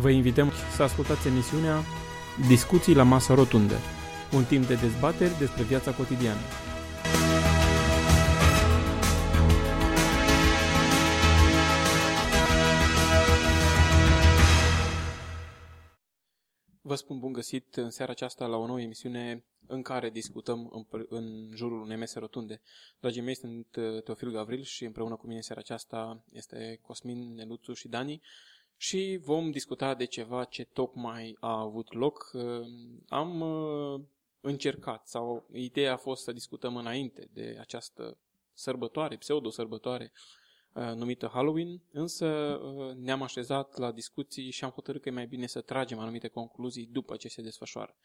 Vă invităm să ascultați emisiunea Discuții la masă rotundă, un timp de dezbateri despre viața cotidiană. Vă spun bun găsit în seara aceasta la o nouă emisiune în care discutăm în, în jurul unei mese rotunde. Dragii mei, sunt uh, Teofil Gavril și împreună cu mine în seara aceasta este Cosmin, Neluțu și Dani și vom discuta de ceva ce tocmai a avut loc. Uh, am uh, încercat sau ideea a fost să discutăm înainte de această sărbătoare, pseudo-sărbătoare uh, numită Halloween, însă ne-am așezat la discuții și am hotărât că e mai bine să tragem anumite concluzii după ce se desfășoară.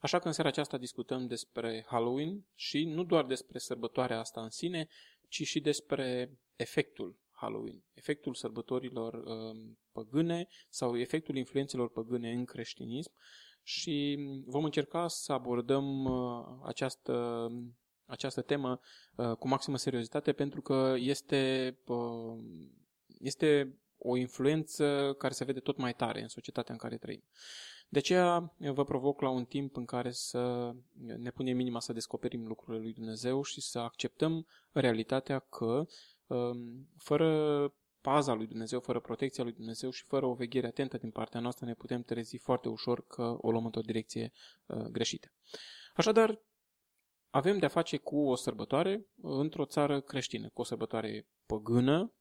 Așa că în seara aceasta discutăm despre Halloween și nu doar despre sărbătoarea asta în sine, ci și despre efectul Halloween, efectul sărbătorilor uh, păgâne sau efectul influențelor păgâne în creștinism și vom încerca să abordăm uh, această, această temă uh, cu maximă seriozitate pentru că este, uh, este o influență care se vede tot mai tare în societatea în care trăim. De aceea vă provoc la un timp în care să ne punem minima să descoperim lucrurile lui Dumnezeu și să acceptăm realitatea că Ehm, fără paza lui Dumnezeu, fără protecția lui Dumnezeu și fără o veghere atentă din partea noastră ne putem trezi foarte ușor că o luăm într-o direcție uh, greșită. Așadar, avem de-a face cu o sărbătoare într-o țară creștină, cu o sărbătoare păgână,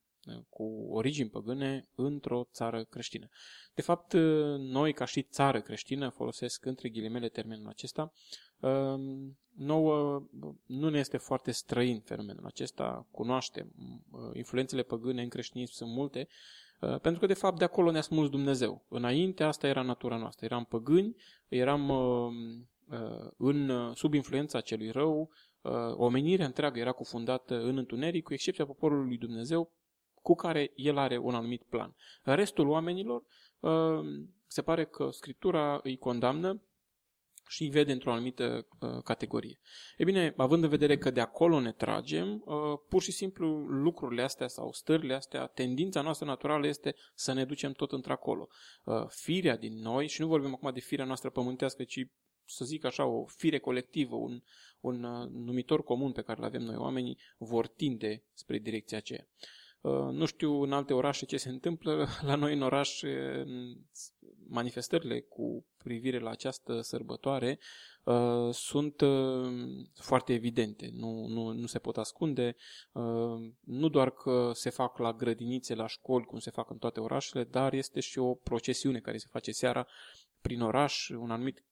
cu origini păgâne într-o țară creștină. De fapt, noi, ca și țară creștină, folosesc între ghilimele termenul acesta, ehm, nouă nu ne este foarte străin fenomenul acesta, cunoaștem. Influențele păgâne în creștinism sunt multe, eh, pentru că, de fapt, de acolo ne-a smuls Dumnezeu. Înainte, asta era natura noastră. Eram păgâni, eram ehm, eh, în, sub influența celui rău, eh, omenirea întreagă era cufundată în întuneric, cu excepția poporului lui Dumnezeu, cu care el are un anumit plan. Restul oamenilor se pare că Scriptura îi condamnă și îi vede într-o anumită uh, categorie. E bine, având în vedere că de acolo ne tragem, uh, pur și simplu lucrurile astea sau stările astea, tendința noastră naturală este să ne ducem tot într-acolo. Uh, firea din noi, și nu vorbim acum de firea noastră pământească, ci să zic așa, o fire colectivă, un, un uh, numitor comun pe care îl avem noi oamenii, vor tinde spre direcția aceea. Uh, nu știu în alte orașe ce se întâmplă, la noi în oraș manifestările cu privire la această sărbătoare uh, sunt uh, foarte evidente, nu, nu, nu se pot ascunde, nu doar că se fac la grădinițe, la școli, cum se fac în toate orașele, dar este și o procesiune care se face seara prin oraș, un anumit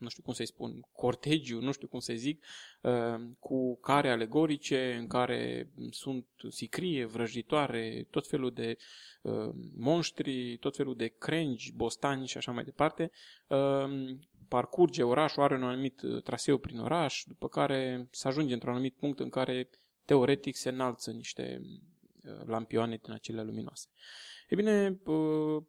nu știu cum să-i spun, cortegiu, nu știu cum să zic, uh, cu care alegorice în care sunt sicrie, vrăjitoare, tot felul de uh, monștri, tot felul de crengi, bostani și așa mai departe. Uh, parcurge orașul, are un anumit traseu prin oraș, după care se ajunge într-un anumit punct în care teoretic se înalță niște lampioane din acelea luminoase. E bine,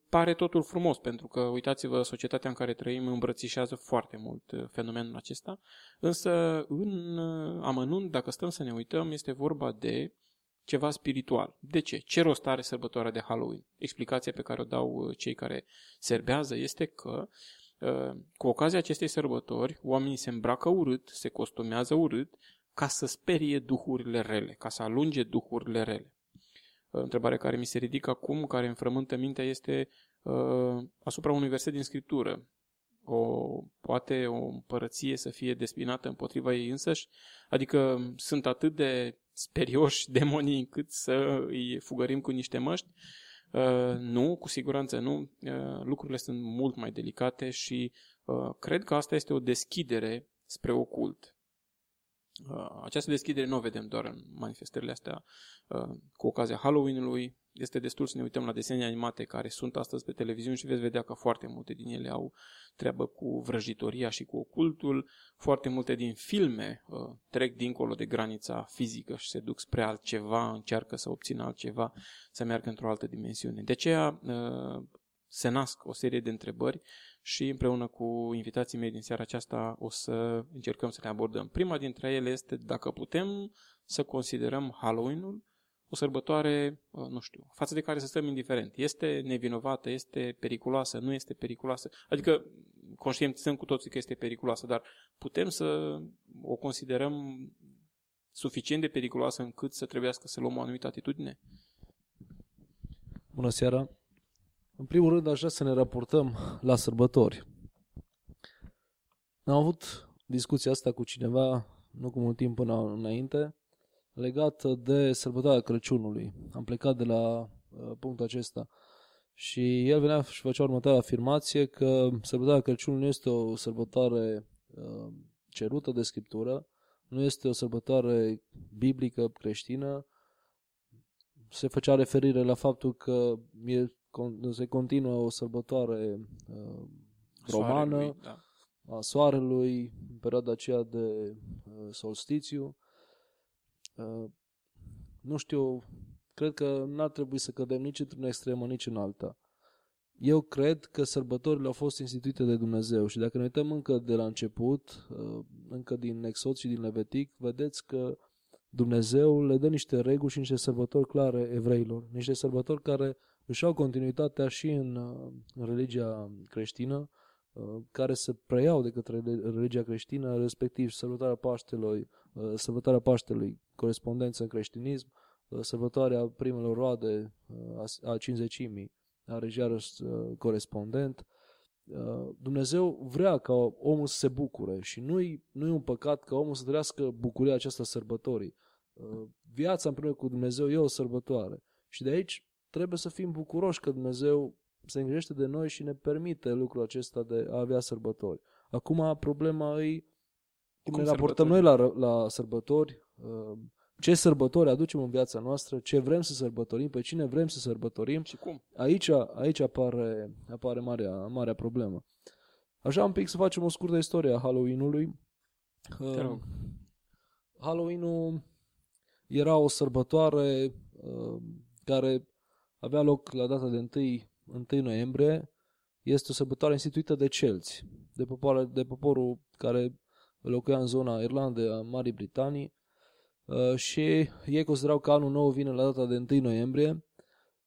pare totul frumos, pentru că, uitați-vă, societatea în care trăim îmbrățișează foarte mult uh, fenomenul acesta, însă, în uh, amănunt, dacă stăm să ne uităm, este vorba de ceva spiritual. De ce? Ce rost are sărbătoarea de Halloween? Explicația pe care o dau uh, cei care serbează este că cu ocazia acestei sărbători, oamenii se îmbracă urât, se costumează urât, ca să sperie duhurile rele, ca să alunge duhurile rele întrebare care mi se ridică acum, care îmi frământă mintea, este uh, asupra unui verset din Scriptură. O, poate o împărăție să fie despinată împotriva ei însăși? Adică sunt atât de sperioși demonii încât să îi fugărim cu niște măști? Uh, nu, cu siguranță nu. Uh, lucrurile sunt mult mai delicate și uh, cred că asta este o deschidere spre ocult. Uh, această deschidere nu o vedem doar în manifestările astea uh, cu ocazia Halloween-ului. Este destul să ne uităm la desene animate care sunt astăzi pe televiziune și veți vedea că foarte multe din ele au treabă cu vrăjitoria și cu ocultul. Foarte multe din filme uh, trec dincolo de granița fizică și se duc spre altceva, încearcă să obțină altceva, să meargă într-o altă dimensiune. De aceea se nasc o serie de întrebări și împreună cu invitații mei din seara aceasta o să încercăm să le abordăm. Prima dintre ele este dacă putem să considerăm Halloween-ul o sărbătoare, uh, nu știu, față de care să stăm indiferent. Este nevinovată, este periculoasă, nu este periculoasă. Adică conștientizăm cu toții că este periculoasă, dar putem să o considerăm suficient de periculoasă încât să trebuiască să luăm o anumită atitudine? Bună seara! În primul rând, aș vrea să ne raportăm la sărbători. Am avut discuția asta cu cineva, nu cu mult timp până înainte, legată de sărbătoarea Crăciunului. Am plecat de la uh, punctul acesta. Și el venea și făcea următoarea afirmație că sărbătoarea Crăciunului nu este o sărbătoare uh, cerută de Scriptură, nu este o sărbătoare biblică creștină. Se făcea referire la faptul că e, se continuă o sărbătoare uh, romană soarelui, da. a soarelui în perioada aceea de uh, solstițiu. Uh, nu știu, cred că n-ar trebui să cădem nici într-una extremă, nici în alta. Eu cred că sărbătorile au fost instituite de Dumnezeu și dacă ne uităm încă de la început, uh, încă din Exod și din Levitic, vedeți că Dumnezeu le dă niște reguli și niște sărbători clare evreilor, niște sărbători care își au continuitatea și în, uh, în religia creștină, uh, care se preiau de către religia creștină, respectiv sărbătoarea Paștelui, sărbătoarea Paștelui, corespondență în creștinism, sărbătoarea primelor roade a cinzecimii, are iarăși corespondent. Uh, Dumnezeu vrea ca omul să se bucure și nu-i, nu e un păcat ca omul să trăiască bucuria aceasta sărbătorii. Uh, viața împreună cu Dumnezeu e o sărbătoare și de aici trebuie să fim bucuroși că Dumnezeu se îngrijește de noi și ne permite lucrul acesta de a avea sărbători. Acum problema e cum, cum ne raportăm noi la, la sărbători, uh, ce sărbători aducem în viața noastră, ce vrem să sărbătorim, pe cine vrem să sărbătorim. Și cum. Aici, aici apare, apare marea, marea problemă. Așa un pic să facem o scurtă istorie a Halloween-ului. Uh, Halloween-ul era o sărbătoare uh, care avea loc la data de 1, 1 noiembrie. Este o sărbătoare instituită de celți, de, popoare, de poporul care locuia în zona Irlandei a Marii Britanii Uh, și ei considerau că anul nou vine la data de 1 noiembrie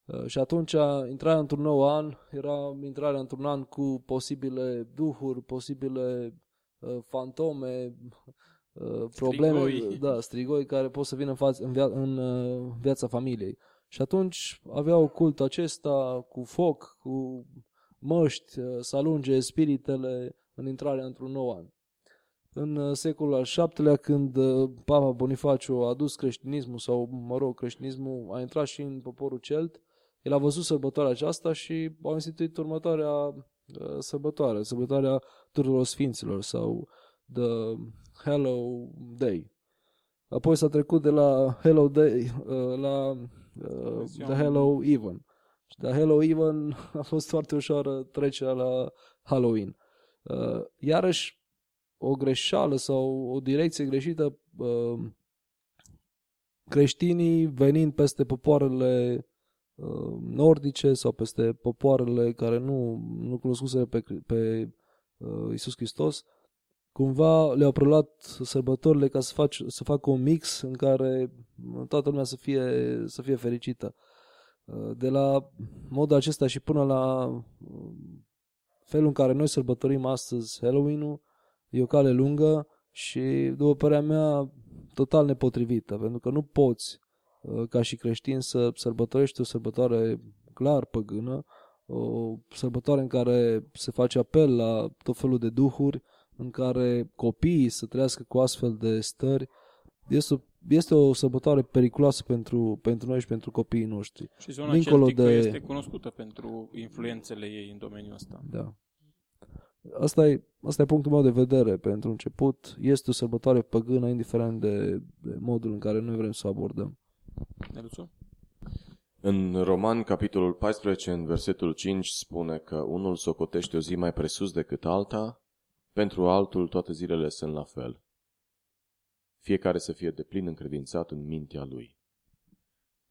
uh, și atunci intrarea într-un nou an era intrarea într-un an cu posibile duhuri, posibile uh, fantome, probleme, strigoi. da, strigoi care pot să vină în, față, în, via, în viața familiei. Și atunci aveau cultul acesta cu foc, cu măști, să alunge spiritele în intrarea într-un nou an în uh, secolul al VII-lea, când uh, Papa Bonifaciu a adus creștinismul, sau, mă rog, creștinismul a intrat și în poporul celt, el a văzut sărbătoarea aceasta și au instituit următoarea uh, sărbătoare, sărbătoarea tuturor sfinților sau The Hello Day. Apoi s-a trecut de la Hello Day la uh, The Hello Even. Și de Hello Even a fost foarte ușoară trecerea la Halloween. Uh, iarăși, o greșeală sau o direcție greșită uh, creștinii venind peste popoarele uh, nordice sau peste popoarele care nu, nu cunoscuse pe, pe uh, Iisus Hristos, cumva le-au preluat sărbătorile ca să, faci, să facă un mix în care toată lumea să fie, să fie fericită. De la modul acesta și până la felul în care noi sărbătorim astăzi Halloween-ul, e o cale lungă și, după părerea mea, total nepotrivită, pentru că nu poți, uh, ca și creștin, să sărbătorești o sărbătoare clar păgână, o sărbătoare în care se face apel la tot felul de duhuri, în care copiii să trăiască cu astfel de stări. Este o, este o sărbătoare periculoasă pentru, pentru noi și pentru copiii noștri. Și zona Dincolo de... este cunoscută pentru influențele ei în domeniul ăsta. Da. Asta e, asta e punctul meu de vedere pentru început. Este o sărbătoare păgână, indiferent de, de modul în care noi vrem să o abordăm. Neluțu? În Roman, capitolul 14, în versetul 5, spune că unul socotește o zi mai presus decât alta, pentru altul toate zilele sunt la fel. Fiecare să fie deplin încredințat în mintea lui.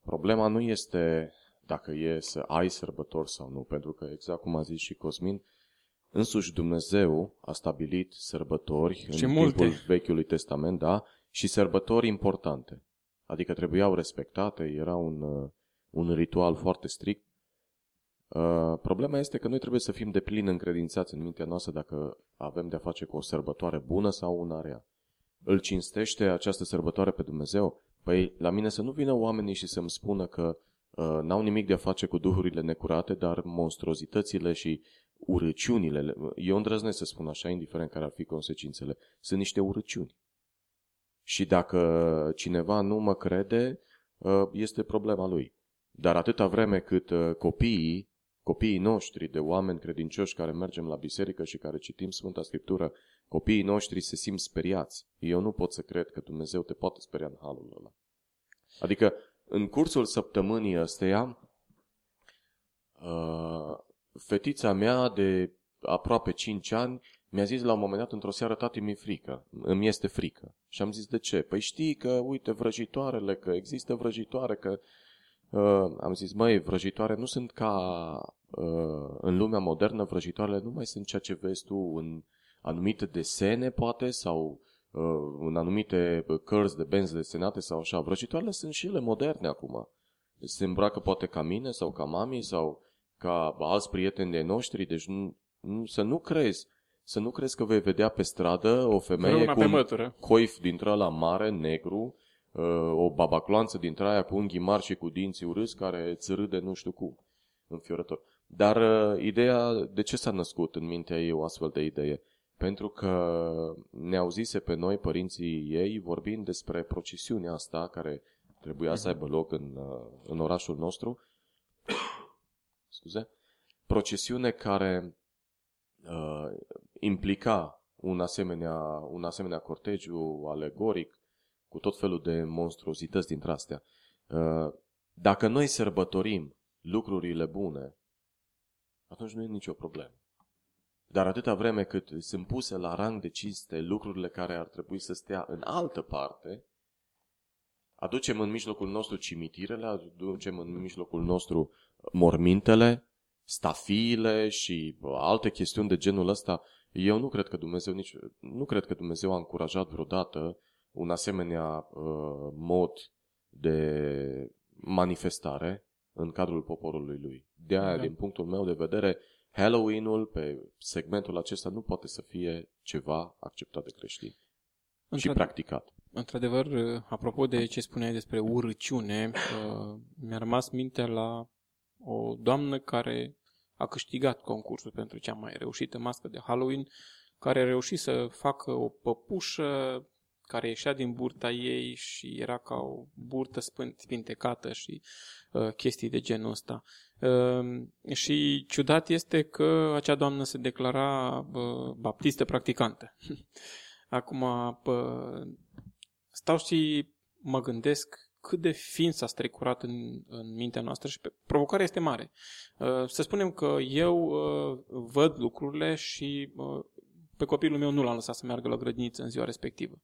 Problema nu este dacă e să ai sărbători sau nu, pentru că, exact cum a zis și Cosmin, Însuși Dumnezeu a stabilit sărbători și în multe. timpul Vechiului Testament, da, și sărbători importante. Adică trebuiau respectate, era un, uh, un ritual foarte strict. Uh, problema este că noi trebuie să fim de plin încredințați în mintea noastră dacă avem de-a face cu o sărbătoare bună sau una rea. Îl cinstește această sărbătoare pe Dumnezeu? Păi la mine să nu vină oamenii și să-mi spună că uh, n-au nimic de a face cu duhurile necurate, dar monstruozitățile și urăciunile, eu îndrăznesc să spun așa, indiferent care ar fi consecințele, sunt niște urăciuni. Și dacă cineva nu mă crede, uh, este problema lui. Dar atâta vreme cât uh, copiii, copiii noștri de oameni credincioși care mergem la biserică și care citim Sfânta Scriptură, copiii noștri se simt speriați. Eu nu pot să cred că Dumnezeu te poate speria în halul ăla. Adică, în cursul săptămânii ăsteia, uh, fetița mea de aproape 5 ani mi-a zis la un moment dat într-o seară, tati, mi-e frică, îmi este frică. Și am zis, de ce? Păi știi că, uite, vrăjitoarele, că există vrăjitoare, că... Uh, am zis, măi, vrăjitoare nu sunt ca uh, în lumea modernă, vrăjitoarele nu mai sunt ceea ce vezi tu în anumite desene, poate, sau uh, în anumite cărți de benzi desenate sau așa. Vrăjitoarele sunt și ele moderne acum. Se îmbracă poate ca mine sau ca mami sau ca alți prieteni de noștri, deci nu, nu, să nu crezi să nu crezi că vei vedea pe stradă o femeie cu un coif dintre la mare, negru, uh, o babacloanță dintre aia cu unghii mari și cu dinții urâți care îți râde nu știu cum, înfiorător. Dar uh, ideea, de ce s-a născut în mintea ei o astfel de idee? Pentru că ne auzise pe noi, părinții ei, vorbind despre procesiunea asta care trebuia să aibă loc în, uh, în orașul nostru. Scuze? Procesiune care uh, implica un asemenea, un asemenea cortegiu alegoric cu tot felul de monstruozități dintre astea. Uh, dacă noi sărbătorim lucrurile bune, atunci nu e nicio problemă. Dar atâta vreme cât sunt puse la rang de cinste lucrurile care ar trebui să stea în altă parte, aducem în mijlocul nostru cimitirele, aducem în mijlocul nostru mormintele, stafiile și alte chestiuni de genul ăsta, eu nu cred că Dumnezeu nici, nu cred că Dumnezeu a încurajat vreodată un asemenea uh, mod de manifestare în cadrul poporului lui. De aia, da. din punctul meu de vedere, Halloween-ul pe segmentul acesta nu poate să fie ceva acceptat de creștini și practicat. Într-adevăr, apropo de ce spuneai despre urăciune, uh, mi-a rămas mintea la o doamnă care a câștigat concursul pentru cea mai reușită mască de Halloween, care a reușit să facă o păpușă care ieșea din burta ei și era ca o burtă spintecată și uh, chestii de genul ăsta. Uh, și ciudat este că acea doamnă se declara uh, baptistă practicantă. Acum, uh, stau și mă gândesc cât de fin s-a strecurat în, în mintea noastră și pe, provocarea este mare. Uh, să spunem că eu uh, văd lucrurile și uh, pe copilul meu nu l-am lăsat să meargă la grădiniță în ziua respectivă.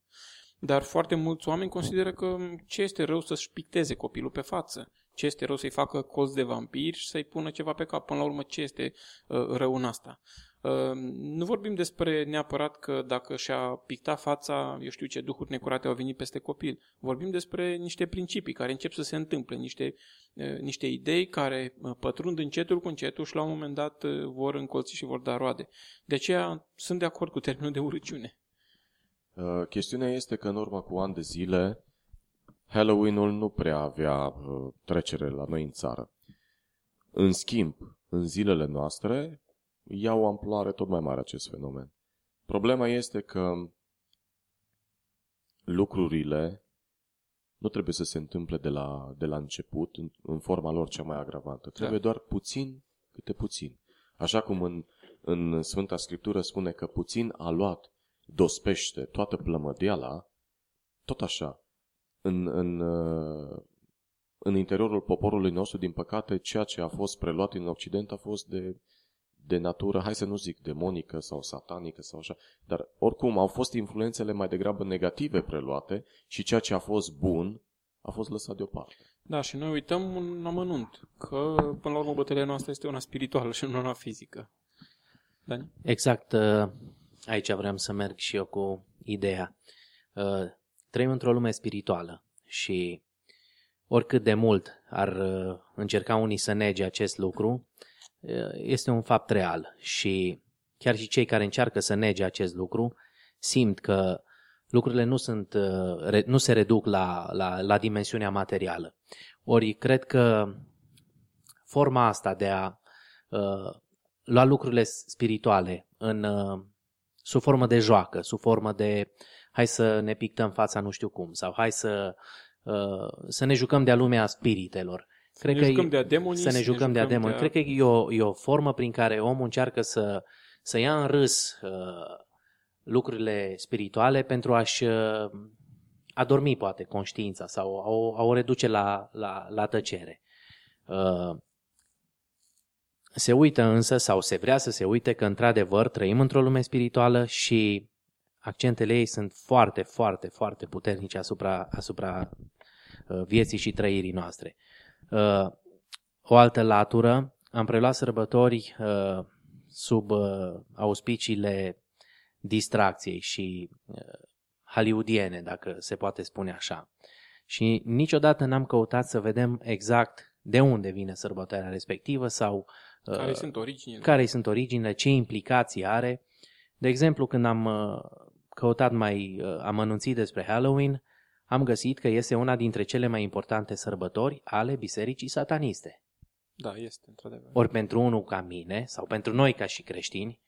Dar foarte mulți oameni consideră că ce este rău să-și picteze copilul pe față, ce este rău să-i facă colț de vampiri și să-i pună ceva pe cap. Până la urmă, ce este rău în asta? Ehm, nu vorbim despre neapărat că dacă și-a pictat fața, eu știu ce duhuri necurate au venit peste copil. Vorbim despre niște principii care încep să se întâmple, niște, niște idei care pătrund încetul cu încetul și la un moment dat vor încolți și vor da roade. De aceea sunt de acord cu termenul de urăciune. Uh, chestiunea este că în urmă cu ani de zile Halloween-ul nu prea avea uh, trecere la noi în țară. În schimb, în zilele noastre, ia o amploare tot mai mare acest fenomen. Problema este că lucrurile nu trebuie să se întâmple de la, de la început, în, în forma lor cea mai agravantă. Trebuie da. doar puțin câte puțin. Așa cum în, în Sfânta Scriptură spune că puțin a luat, dospește toată plămădeala, tot așa, în, în, în interiorul poporului nostru, din păcate, ceea ce a fost preluat în Occident a fost de de natură, hai să nu zic demonică sau satanică sau așa, dar oricum au fost influențele mai degrabă negative preluate și ceea ce a fost bun a fost lăsat deoparte. Da, și noi uităm un amănunt, că până la urmă bătălia noastră este una spirituală și nu una fizică. Dani? Exact, uh, aici vreau să merg și eu cu ideea. Uh, trăim într-o lume spirituală și oricât de mult ar uh, încerca unii să nege acest lucru, uh, este un fapt real și chiar și cei care încearcă să nege acest lucru simt că lucrurile nu, sunt, uh, nu se reduc la, la, la dimensiunea materială. Ori cred că forma asta de a uh, lua lucrurile spirituale în, uh, sub formă de joacă, sub formă de hai să ne pictăm fața nu știu cum sau hai să, uh, să ne jucăm de-a lumea spiritelor. Cred ne că jucăm de-a demonii, să ne jucăm de-a demoni. De Cred că e o, e o formă prin care omul încearcă să, să ia în râs uh, lucrurile spirituale pentru a-și uh, adormi, poate, conștiința sau a o, a o reduce la, la, la tăcere. Uh, se uită însă sau se vrea să se uite că într-adevăr trăim într-o lume spirituală și accentele ei sunt foarte, foarte, foarte puternice asupra, asupra uh, vieții și trăirii noastre. Uh, o altă latură, am preluat sărbători uh, sub auspiciile distracției și hollywoodiene, dacă se poate spune așa. Și niciodată n-am căutat să vedem exact de unde vine sărbătoarea respectivă sau care sunt originile, care sunt originile ce implicații are. De exemplu, când am căutat mai uh, amănunțit despre Halloween, am găsit că este una dintre cele mai importante sărbători ale bisericii sataniste. Da, este, într-adevăr. Ori pentru unul ca mine, sau pentru noi ca și creștini,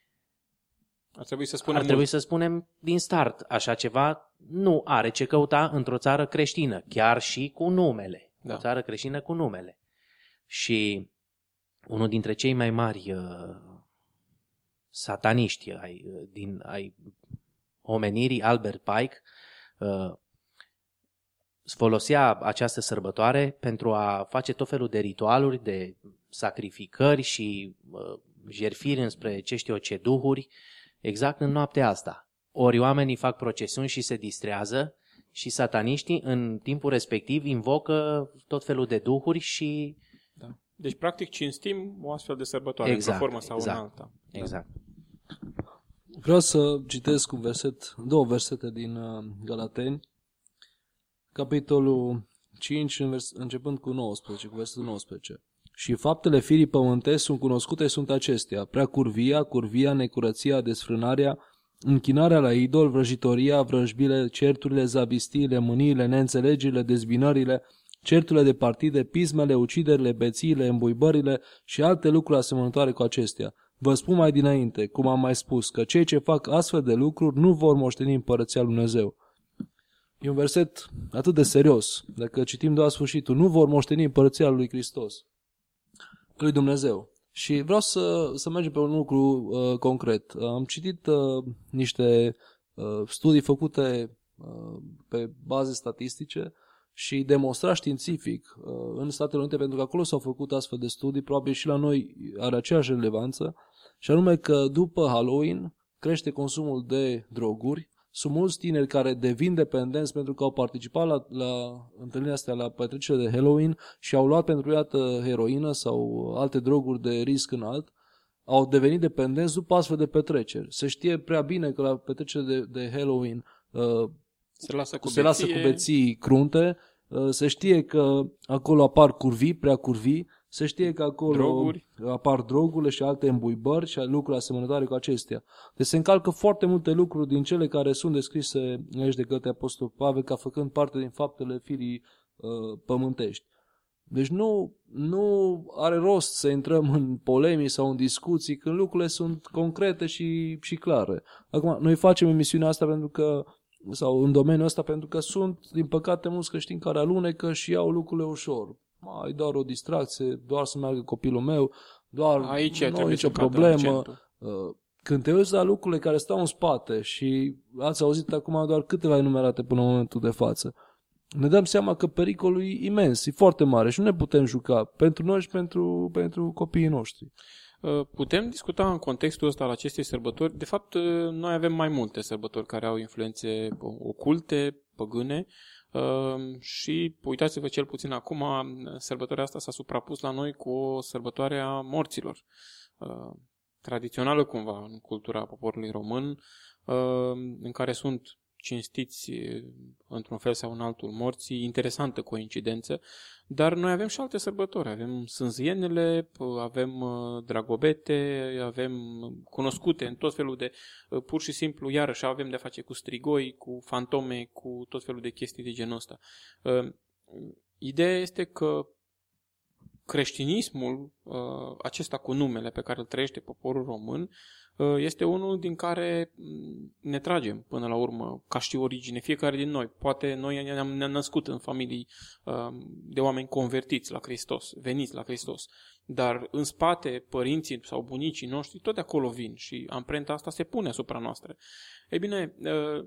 ar trebui să spunem, ar trebui să spunem din start, așa ceva nu are ce căuta într-o țară creștină, chiar și cu numele. Da. O țară creștină cu numele. Și unul dintre cei mai mari uh, sataniști ai, uh, din, ai omenirii, Albert Pike, uh, folosea această sărbătoare pentru a face tot felul de ritualuri, de sacrificări și uh, jerfiri înspre ce știu ce duhuri, exact în noaptea asta. Ori oamenii fac procesiuni și se distrează și sataniștii în timpul respectiv invocă tot felul de duhuri și... Da. Deci, practic, cinstim o astfel de sărbătoare, exact, într-o formă sau exact, în alta. Exact. Da. Vreau să citesc un verset, două versete din uh, Galateni, capitolul 5, începând cu 19, cu versetul 19. Și faptele firii pământești sunt cunoscute, sunt acestea, prea curvia, curvia, necurăția, desfrânarea, închinarea la idol, vrăjitoria, vrăjbile, certurile, zabistiile, mâniile, neînțelegerile, dezbinările, certurile de partide, pismele, uciderile, bețiile, îmbuibările și alte lucruri asemănătoare cu acestea Vă spun mai dinainte, cum am mai spus, că cei ce fac astfel de lucruri nu vor moșteni împărăția lui Dumnezeu. E un verset atât de serios. Dacă citim doar sfârșitul, nu vor moșteni împărăția lui Hristos, lui Dumnezeu. Și vreau să, să mergem pe un lucru uh, concret. Am citit uh, niște uh, studii făcute uh, pe baze statistice și demonstrat științific uh, în Statele Unite, pentru că acolo s-au făcut astfel de studii, probabil și la noi are aceeași relevanță, și anume că după Halloween crește consumul de droguri, sunt mulți tineri care devin dependenți pentru că au participat la, la întâlnirea astea, la petrecerea de Halloween și au luat pentru iată heroină sau alte droguri de risc înalt, au devenit dependenți după astfel de petreceri. Se știe prea bine că la petrecerea de, de Halloween uh, se lasă cu, se beție. lasă cu beții crunte, uh, se știe că acolo apar curvii, prea curvii, se știe că acolo Droguri. apar drogurile și alte îmbuibări și lucruri asemănătoare cu acestea. Deci se încalcă foarte multe lucruri din cele care sunt descrise aici de către Apostol Pavel ca făcând parte din faptele firii uh, pământești. Deci nu, nu are rost să intrăm în polemii sau în discuții când lucrurile sunt concrete și, și clare. Acum, noi facem emisiunea asta pentru că sau în domeniul ăsta pentru că sunt, din păcate, mulți creștini care alunecă și iau lucrurile ușor mai doar o distracție, doar să meargă copilul meu, doar Aici nu nicio problemă. Uh, când te uiți la lucrurile care stau în spate și ați auzit acum doar câteva enumerate până în momentul de față, ne dăm seama că pericolul e imens, e foarte mare și nu ne putem juca pentru noi și pentru, pentru copiii noștri. Uh, putem discuta în contextul ăsta al acestei sărbători. De fapt, uh, noi avem mai multe sărbători care au influențe oculte, păgâne, Ehm, și uitați-vă cel puțin acum, sărbătoarea asta s-a suprapus la noi cu o sărbătoare a morților. Ehm, tradițională cumva în cultura poporului român, ehm, în care sunt cinstiți într-un fel sau în altul morții, interesantă coincidență, dar noi avem și alte sărbători, avem sânzienele, avem dragobete, avem cunoscute în tot felul de, pur și simplu, iarăși avem de face cu strigoi, cu fantome, cu tot felul de chestii de genul ăsta. Ideea este că creștinismul, acesta cu numele pe care îl trăiește poporul român, Uh, este unul din care mm, ne tragem până la urmă, ca și origine, fiecare din noi. Poate noi ne-am, ne născut în familii uh, de oameni convertiți la Hristos, veniți la Hristos, dar în spate părinții sau bunicii noștri tot de acolo vin și amprenta asta se pune asupra noastră. Ei bine, uh,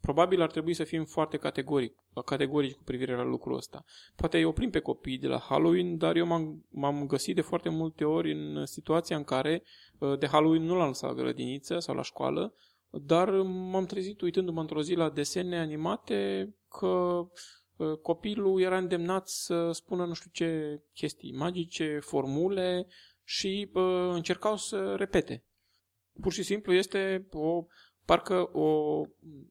probabil ar trebui să fim foarte categoric, categorici cu privire la lucrul ăsta. Poate îi oprim pe copii de la Halloween, dar eu m-am, m-am găsit de foarte multe ori în situația în care uh, de Halloween nu l-am lăsat la grădiniță sau la școală, dar m-am trezit uitându-mă într-o zi la desene animate că uh, copilul era îndemnat să spună nu știu ce chestii magice, formule și uh, încercau să repete. Pur și simplu este o parcă o,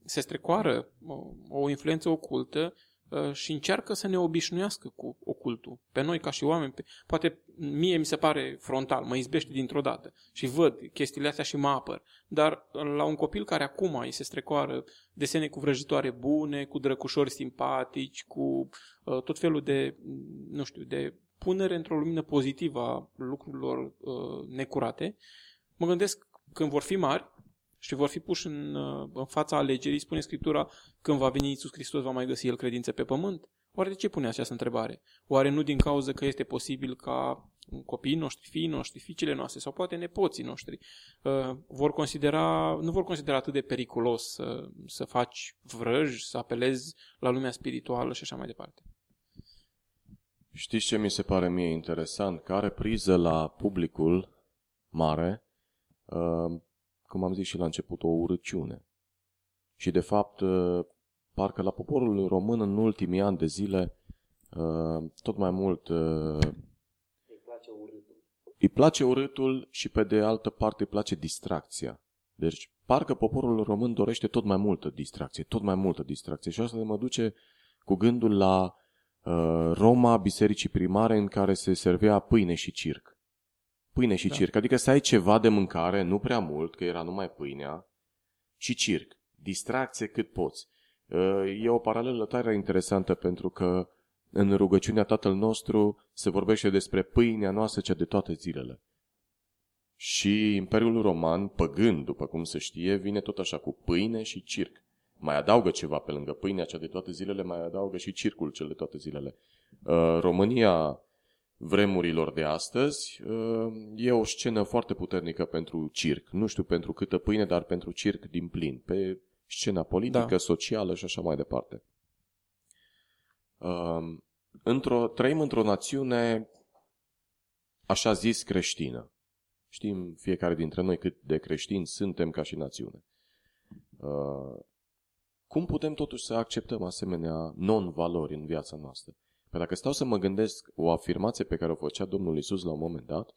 se strecoară o, o influență ocultă uh, și încearcă să ne obișnuiască cu ocultul. Pe noi, ca și oameni, pe, poate mie mi se pare frontal, mă izbește dintr-o dată și văd chestiile astea și mă apăr. Dar la un copil care acum îi se strecoară desene cu vrăjitoare bune, cu drăcușori simpatici, cu uh, tot felul de, nu știu, de punere într-o lumină pozitivă a lucrurilor uh, necurate, mă gândesc când vor fi mari, și vor fi puși în, uh, în fața alegerii, spune Scriptura, când va veni Iisus Hristos, va mai găsi El credință pe pământ? Oare de ce pune această întrebare? Oare nu din cauza că este posibil ca copiii noștri, fiii noștri, fiicele noastre sau poate nepoții noștri uh, vor considera, nu vor considera atât de periculos să, să faci vrăj, să apelezi la lumea spirituală și așa mai departe? Știți ce mi se pare mie interesant? Care priză la publicul mare uh, cum am zis și la început, o urăciune. Și de fapt, uh, parcă la poporul român în ultimii ani de zile, uh, tot mai mult uh, îi place urâtul. Îi place urâtul și pe de altă parte îi place distracția. Deci parcă poporul român dorește tot mai multă distracție, tot mai multă distracție. Și asta mă duce cu gândul la Roma, bisericii primare, în care se servea pâine și circ pâine și da. circ. Adică să ai ceva de mâncare, nu prea mult, că era numai pâinea, și circ. Distracție cât poți. Uh, e o paralelă tare interesantă pentru că în rugăciunea Tatăl nostru se vorbește despre pâinea noastră cea de toate zilele. Și Imperiul Roman, păgând, după cum se știe, vine tot așa cu pâine și circ. Mai adaugă ceva pe lângă pâinea cea de toate zilele, mai adaugă și circul cel de toate zilele. Uh, România vremurilor de astăzi, uh, e o scenă foarte puternică pentru circ. Nu știu pentru câtă pâine, dar pentru circ din plin. Pe scena politică, da. socială și așa mai departe. Uh, într-o, trăim într-o națiune așa zis creștină. Știm fiecare dintre noi cât de creștini suntem ca și națiune. Uh, cum putem totuși să acceptăm asemenea non-valori în viața noastră? Că dacă stau să mă gândesc o afirmație pe care o făcea Domnul Isus la un moment dat,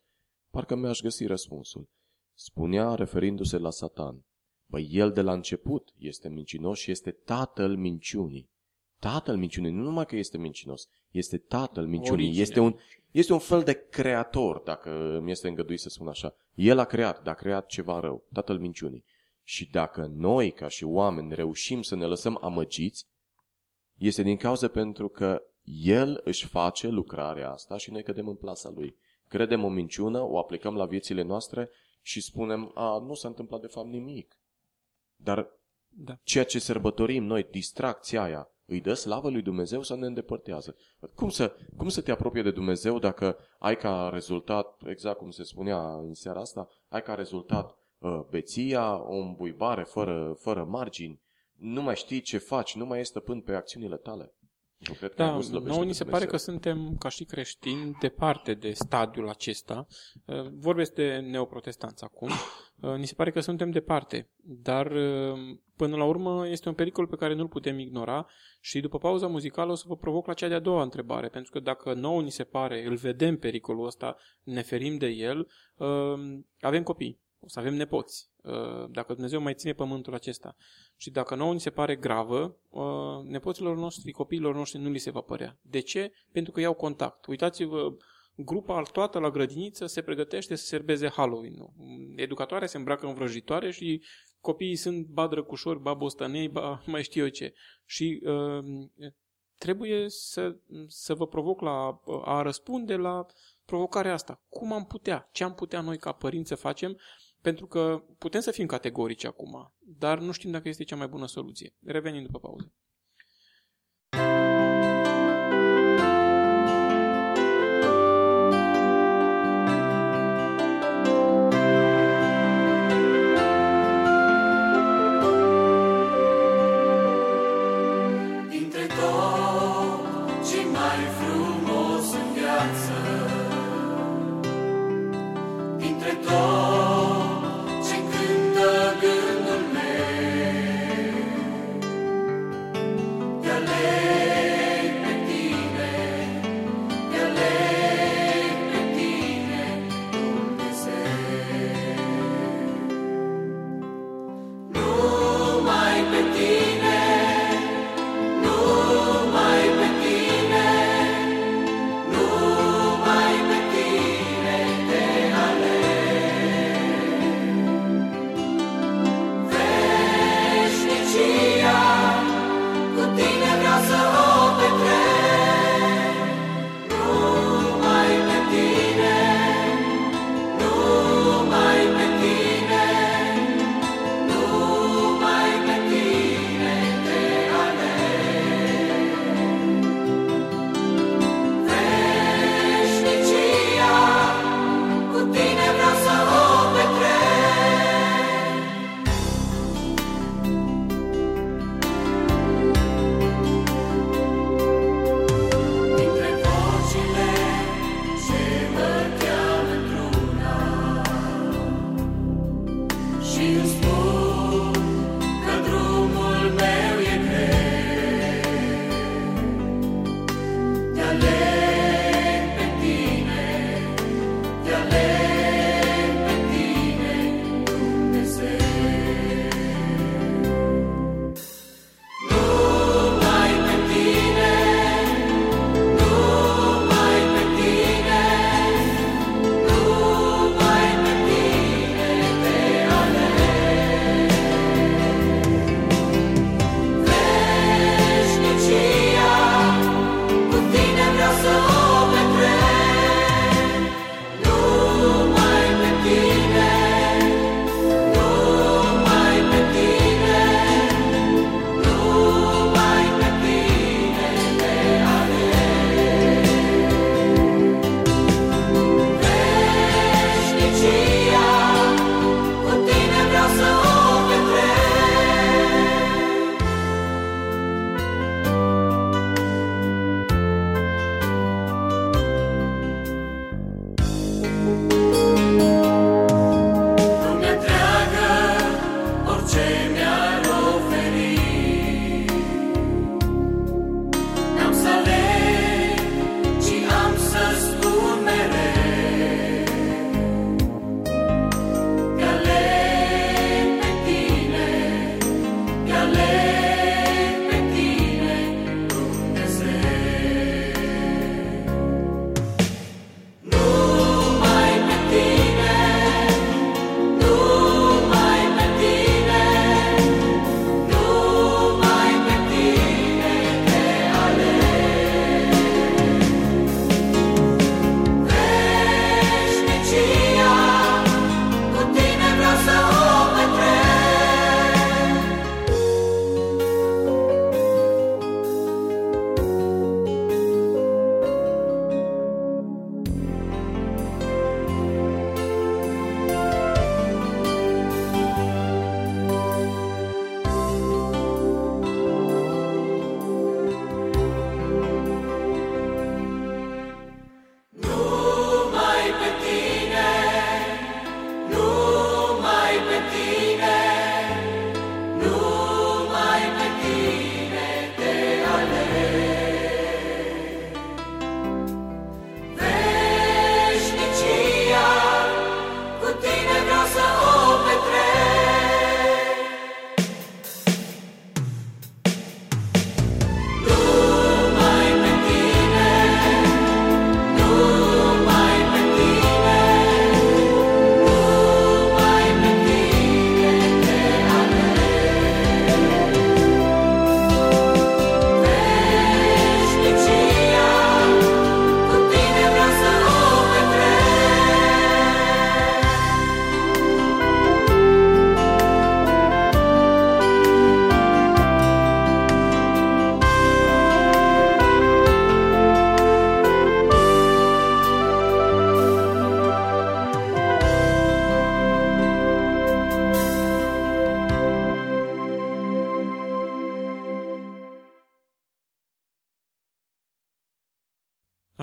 parcă mi-aș găsi răspunsul. Spunea, referindu-se la Satan, Băi, el de la început este mincinos și este tatăl minciunii. Tatăl minciunii, nu numai că este mincinos, este tatăl minciunii. Este un, este un fel de creator, dacă mi este îngăduit să spun așa. El a creat, dar a creat ceva rău, tatăl minciunii. Și dacă noi, ca și oameni, reușim să ne lăsăm amăgiți, este din cauza pentru că el își face lucrarea asta și noi cădem în plasa lui. Credem o minciună, o aplicăm la viețile noastre și spunem, a, nu s-a întâmplat de fapt nimic. Dar da. ceea ce sărbătorim noi, distracția aia, îi dă slavă lui Dumnezeu sau ne îndepărtează? Cum să, cum să te apropie de Dumnezeu dacă ai ca rezultat, exact cum se spunea în seara asta, ai ca rezultat uh, beția, o îmbuibare fără, fără margini, nu mai știi ce faci, nu mai ești stăpân pe acțiunile tale? Eu cred că da, nouă ni se pare că suntem, ca și creștini, departe de stadiul acesta. Uh, vorbesc de neoprotestanți acum. Uh, ni se pare că suntem departe, dar uh, până la urmă este un pericol pe care nu-l putem ignora și după pauza muzicală o să vă provoc la cea de-a doua întrebare, pentru că dacă nouă ni se pare, îl vedem pericolul ăsta, ne ferim de el, avem copii, o să avem nepoți. Uh, dacă Dumnezeu mai ține pământul acesta și dacă nouă ni se pare gravă, uh, nepoților noștri, copiilor noștri nu li se va părea. De ce? Pentru că iau contact. Uitați-vă, grupa toată la grădiniță se pregătește să serbeze Halloween-ul. Educatoarea se îmbracă în vrăjitoare și copiii sunt ba drăcușori, ba bostănei, ba mai știu eu ce. Și uh, trebuie să, să vă provoc la a răspunde la provocarea asta. Cum am putea? Ce am putea noi ca părinți să facem? Pentru că putem să fim categorici acum, dar nu știm dacă este cea mai bună soluție. Revenim după pauză.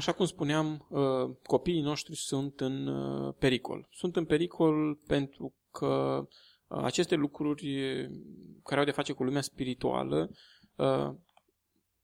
Așa cum spuneam, uh, copiii noștri sunt în uh, pericol. Sunt în pericol pentru că uh, aceste lucruri care au de face cu lumea spirituală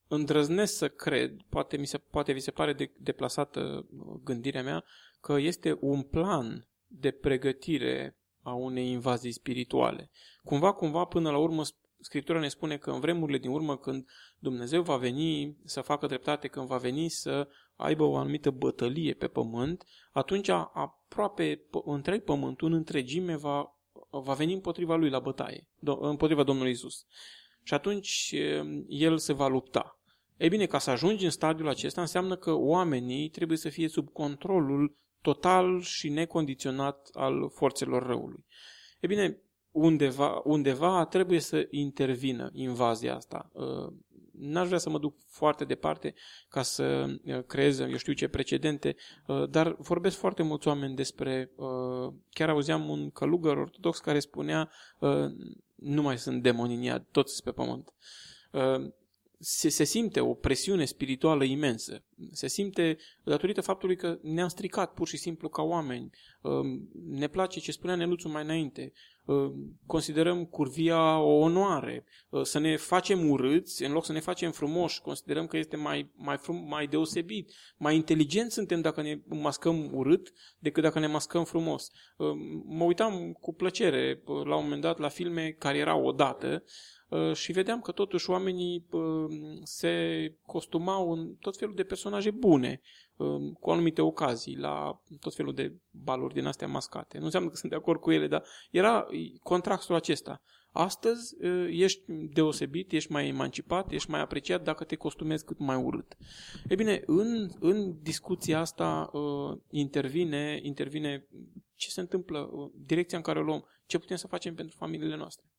îndrăznesc să cred, poate, mi se, poate vi se pare de, deplasată gândirea mea, că este un plan de pregătire a unei invazii spirituale. Cumva, cumva, până la urmă, Scriptura ne spune că în vremurile din urmă, când Dumnezeu va veni să facă dreptate, când va veni să aibă o anumită bătălie pe pământ, atunci aproape întreg pământul, în întregime, va, va veni împotriva lui la bătaie, împotriva Domnului Isus. Și atunci el se va lupta. Ei bine, ca să ajungi în stadiul acesta, înseamnă că oamenii trebuie să fie sub controlul total și necondiționat al forțelor răului. Ei bine, undeva, undeva trebuie să intervină invazia asta. Uh, n-aș vrea să mă duc foarte departe ca să uh, creez, eu știu ce precedente, uh, dar vorbesc foarte mulți oameni despre, chiar auzeam un călugăr ortodox care spunea nu mai sunt demoni în ea, toți pe pământ se, se simte o presiune spirituală imensă. Se simte datorită faptului că ne-am stricat pur și simplu ca oameni. Um, ne place ce spunea Neluțu mai înainte. Um, considerăm curvia o onoare. Uh, să ne facem urâți în loc să ne facem frumoși. Considerăm că este mai, mai, frum, mai deosebit. Mai inteligent suntem dacă ne mascăm urât decât dacă ne mascăm frumos. Um, mă uitam cu plăcere uh, la un moment dat la filme care erau odată Uh, și vedeam că totuși oamenii uh, se costumau în tot felul de personaje bune, uh, cu anumite ocazii, la tot felul de baluri din astea mascate. Nu înseamnă că sunt de acord cu ele, dar era contrastul acesta. Astăzi ești deosebit, ești mai emancipat, ești mai apreciat dacă te costumezi cât mai urât. E bine, în, în discuția asta intervine, intervine ce se întâmplă, direcția în care o luăm, ce putem să facem pentru familiile noastre.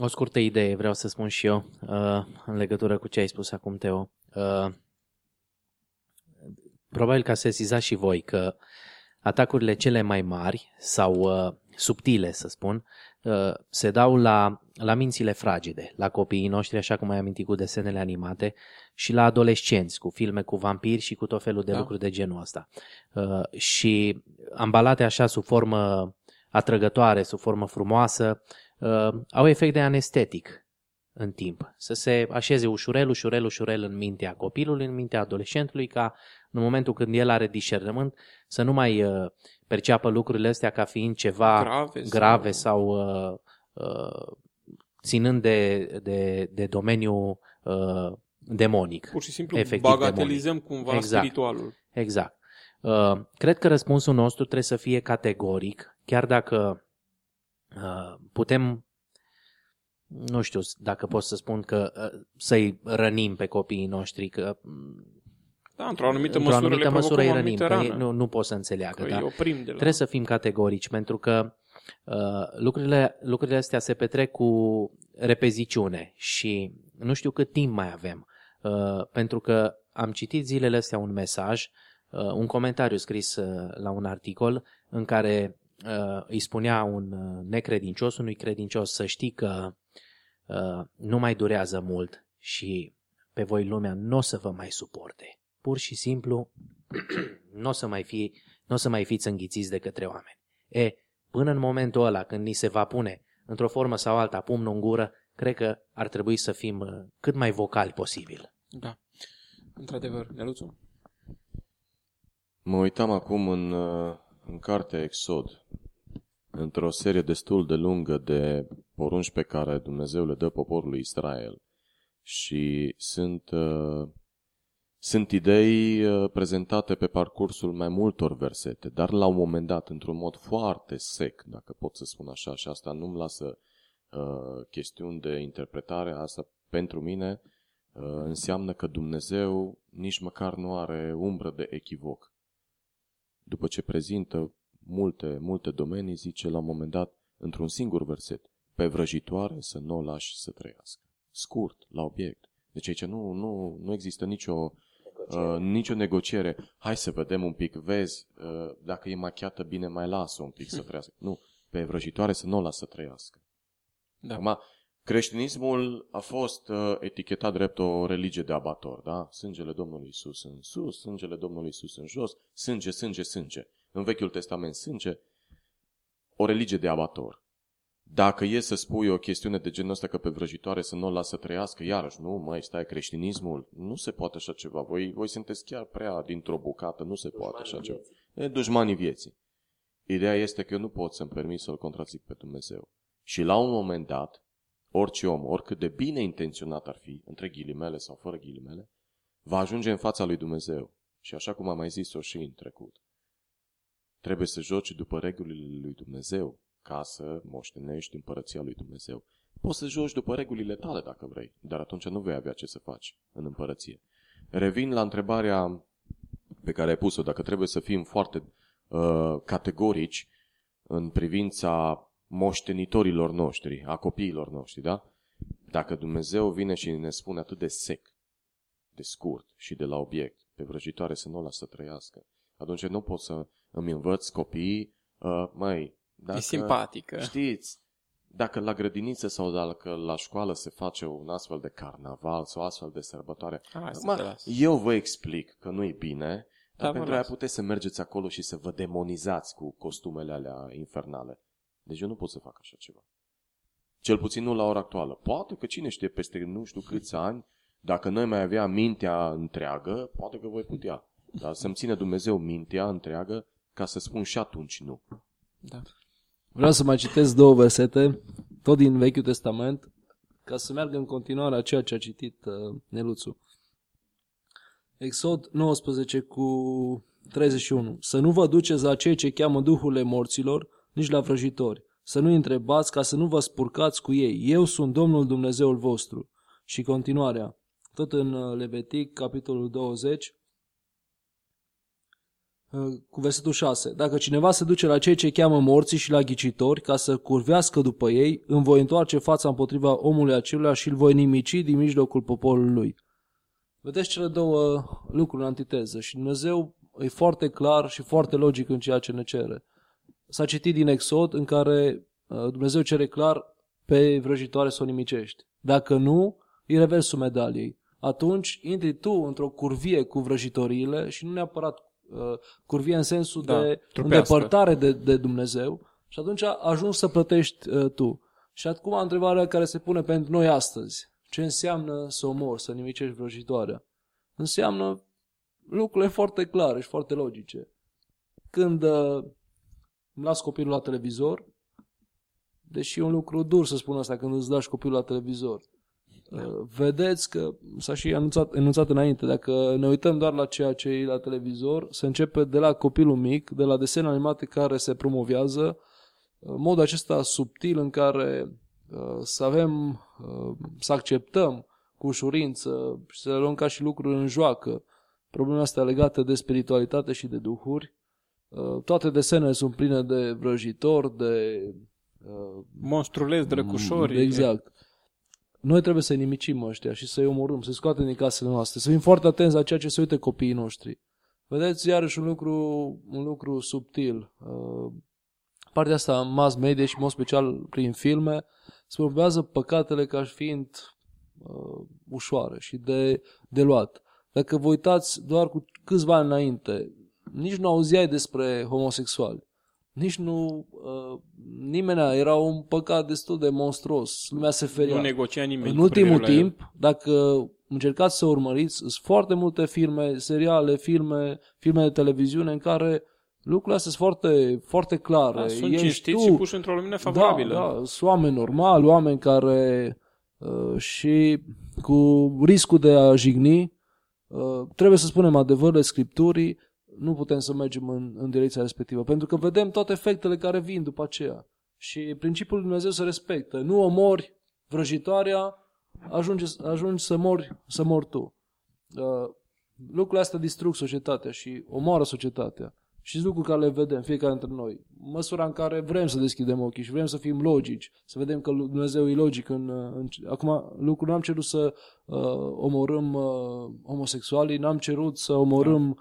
O scurtă idee vreau să spun și eu uh, în legătură cu ce ai spus acum, Teo. Uh, probabil că sesizați și voi că atacurile cele mai mari sau uh, subtile, să spun, uh, se dau la, la mințile fragede, la copiii noștri, așa cum ai amintit cu desenele animate, și la adolescenți, cu filme cu vampiri și cu tot felul de da. lucruri de genul ăsta. Uh, și ambalate așa sub formă atrăgătoare, sub formă frumoasă, uh, au efect de anestetic în timp. Să se așeze ușurel, ușurel, ușurel în mintea copilului, în mintea adolescentului, ca în momentul când el are discernământ să nu mai uh, perceapă lucrurile astea ca fiind ceva grave, grave sau, sau uh, uh, ținând de, de, de domeniul uh, demonic. Pur și simplu bagatelizăm demonic. cumva exact. spiritualul. Exact. Uh, cred că răspunsul nostru trebuie să fie categoric, chiar dacă Uh, putem, nu știu dacă pot să spun că uh, să-i rănim pe copiii noștri, că da, într-o anumită într-o măsură, anumită măsură îi rănim, că nu, nu pot să înțeleagă. Că da? oprim de la... Trebuie să fim categorici, pentru că uh, lucrurile, lucrurile astea se petrec cu repeziciune și nu știu cât timp mai avem, uh, pentru că am citit zilele astea un mesaj, uh, un comentariu scris uh, la un articol în care uh, îi spunea un uh, necredincios unui credincios să știi că uh, nu mai durează mult și pe voi lumea nu o să vă mai suporte. Pur și simplu nu o să mai, fi, n-o să mai fiți înghițiți de către oameni. E, până în momentul ăla când ni se va pune într-o formă sau alta pumnul în gură, cred că ar trebui să fim uh, cât mai vocali posibil. Da, într-adevăr. Neluțu? Mă uitam acum în uh, în cartea Exod, într-o serie destul de lungă de porunci pe care Dumnezeu le dă poporului Israel. Și sunt, uh, sunt idei uh, prezentate pe parcursul mai multor versete, dar la un moment dat, într-un mod foarte sec, dacă pot să spun așa, și asta nu-mi lasă uh, chestiuni de interpretare, asta pentru mine uh, înseamnă că Dumnezeu nici măcar nu are umbră de echivoc după ce prezintă multe, multe domenii, zice la un moment dat, într-un singur verset, pe vrăjitoare să nu o lași să trăiască. Scurt, la obiect. Deci aici nu, nu, nu există nicio negociere. Uh, nicio negociere. Hai să vedem un pic, vezi, uh, dacă e machiată bine, mai lasă un pic să trăiască. Nu, pe vrăjitoare să nu o lasă să trăiască. Da. Acum, Creștinismul a fost uh, etichetat drept o religie de abator, da? Sângele Domnului Isus în sus, sângele Domnului Isus în jos, sânge, sânge, sânge. În Vechiul Testament sânge, o religie de abator. Dacă e să spui o chestiune de genul ăsta că pe vrăjitoare să nu o lasă trăiască, iarăși, nu, mai stai creștinismul, nu se poate așa ceva. Voi, voi sunteți chiar prea dintr-o bucată, nu se poate așa ceva. E dușmanii vieții. Ideea este că eu nu pot să-mi permit să-L contrazic pe Dumnezeu. Și la un moment dat, orice om, oricât de bine intenționat ar fi, între ghilimele sau fără ghilimele, va ajunge în fața lui Dumnezeu. Și așa cum am mai zis-o și în trecut. Trebuie să joci după regulile lui Dumnezeu ca să moștenești împărăția lui Dumnezeu. Poți să joci după regulile tale dacă vrei, dar atunci nu vei avea ce să faci în împărăție. Revin la întrebarea pe care ai pus-o, dacă trebuie să fim foarte uh, categorici în privința moștenitorilor noștri, a copiilor noștri, da? Dacă Dumnezeu vine și ne spune atât de sec, de scurt și de la obiect, pe vrăjitoare să nu o lasă trăiască, atunci nu pot să îmi învăț copiii, uh, mai, dacă, e simpatică. Știți, dacă la grădiniță sau dacă la școală se face un astfel de carnaval sau astfel de sărbătoare, Hai să te mă, las. eu vă explic că nu-i bine, dar Da, pentru vă aia las. puteți să mergeți acolo și să vă demonizați cu costumele alea infernale. Deci eu nu pot să fac așa ceva. Cel puțin nu la ora actuală. Poate că cine știe peste nu știu câți ani, dacă noi mai avea mintea întreagă, poate că voi putea. Dar să-mi ține Dumnezeu mintea întreagă ca să spun și atunci nu. Da. Vreau să mai citesc două versete, tot din Vechiul Testament, ca să meargă în continuare a ceea ce a citit uh, Neluțu. Exod 19 cu 31. Să nu vă duceți la cei ce cheamă duhurile morților, nici la vrăjitori. Să nu întrebați ca să nu vă spurcați cu ei. Eu sunt Domnul Dumnezeul vostru. Și continuarea. Tot în uh, Levitic, capitolul 20, uh, cu versetul 6. Dacă cineva se duce la cei ce cheamă morții și la ghicitori ca să curvească după ei, îmi voi întoarce fața împotriva omului acelui și îl voi nimici din mijlocul poporului lui. Vedeți cele două lucruri în antiteză și Dumnezeu e foarte clar și foarte logic în ceea ce ne cere. S-a citit din Exod în care uh, Dumnezeu cere clar pe vrăjitoare să o nimicești. Dacă nu, e reversul medaliei. Atunci intri tu într-o curvie cu vrăjitoriile și nu neapărat uh, curvie în sensul Da, de trupească. îndepărtare de, de Dumnezeu și atunci ajungi să plătești uh, tu. Și acum întrebarea care se pune pentru noi astăzi. Ce înseamnă să omori, să nimicești vrăjitoarea? Înseamnă lucrurile foarte clare și foarte logice. Când uh, îmi las copilul la televizor, deși e un lucru dur să spun asta când îți lași copilul la televizor, uh, vedeți că s-a și anunțat, anunțat înainte, dacă ne uităm doar la ceea ce e la televizor, se începe de la copilul mic, de la desene animate care se promovează, uh, modul acesta subtil în care uh, să avem, uh, să acceptăm cu ușurință și să le luăm ca și lucruri în joacă problema asta legată de spiritualitate și de duhuri. Uh, Toate desenele sunt pline de vrăjitori, de... uh, Monstruleți, drăcușori. Exact. Noi trebuie să-i nimicim ăștia și să-i omorâm, să-i scoatem din casele noastre, să fim foarte atenți la ceea ce se uită copiii noștri. Vedeți, iarăși un lucru, un lucru subtil. Uh, Partea asta, mass media și, în mod special, prin filme, se promovează păcatele ca fiind uh, ușoare și de, de luat. Dacă vă uitați doar cu câțiva ani înainte, nici nu auzeai despre homosexuali. Nici nu... Uh, nimeni era un păcat destul de monstruos. Lumea se feria. Nu negocia nimeni. În cu ultimul privire la el. timp, dacă încercați să urmăriți, sunt foarte multe filme, seriale, filme, filme de televiziune în care lucrurile astea sunt foarte, foarte clare. Da, sunt Ești cinstiți tu- și puși într-o lumină favorabilă. Da, da, sunt oameni normali, oameni care uh, și cu riscul de a jigni, uh, trebuie să spunem adevărul Scripturii, nu putem să mergem în, în direcția respectivă, pentru că vedem toate efectele care vin după aceea. Și principiul lui Dumnezeu se respectă. Nu omori vrăjitoarea, ajungi, ajungi să mori, să mori tu. Uh, lucrurile astea distrug societatea și omoară societatea. Și sunt lucruri care le vedem, fiecare dintre noi. Măsura în care vrem să deschidem ochii și vrem să fim logici, să vedem că Dumnezeu e logic în... în acum, lucrul n-am cerut să uh, omorâm uh, homosexualii, n-am cerut să omorâm uh,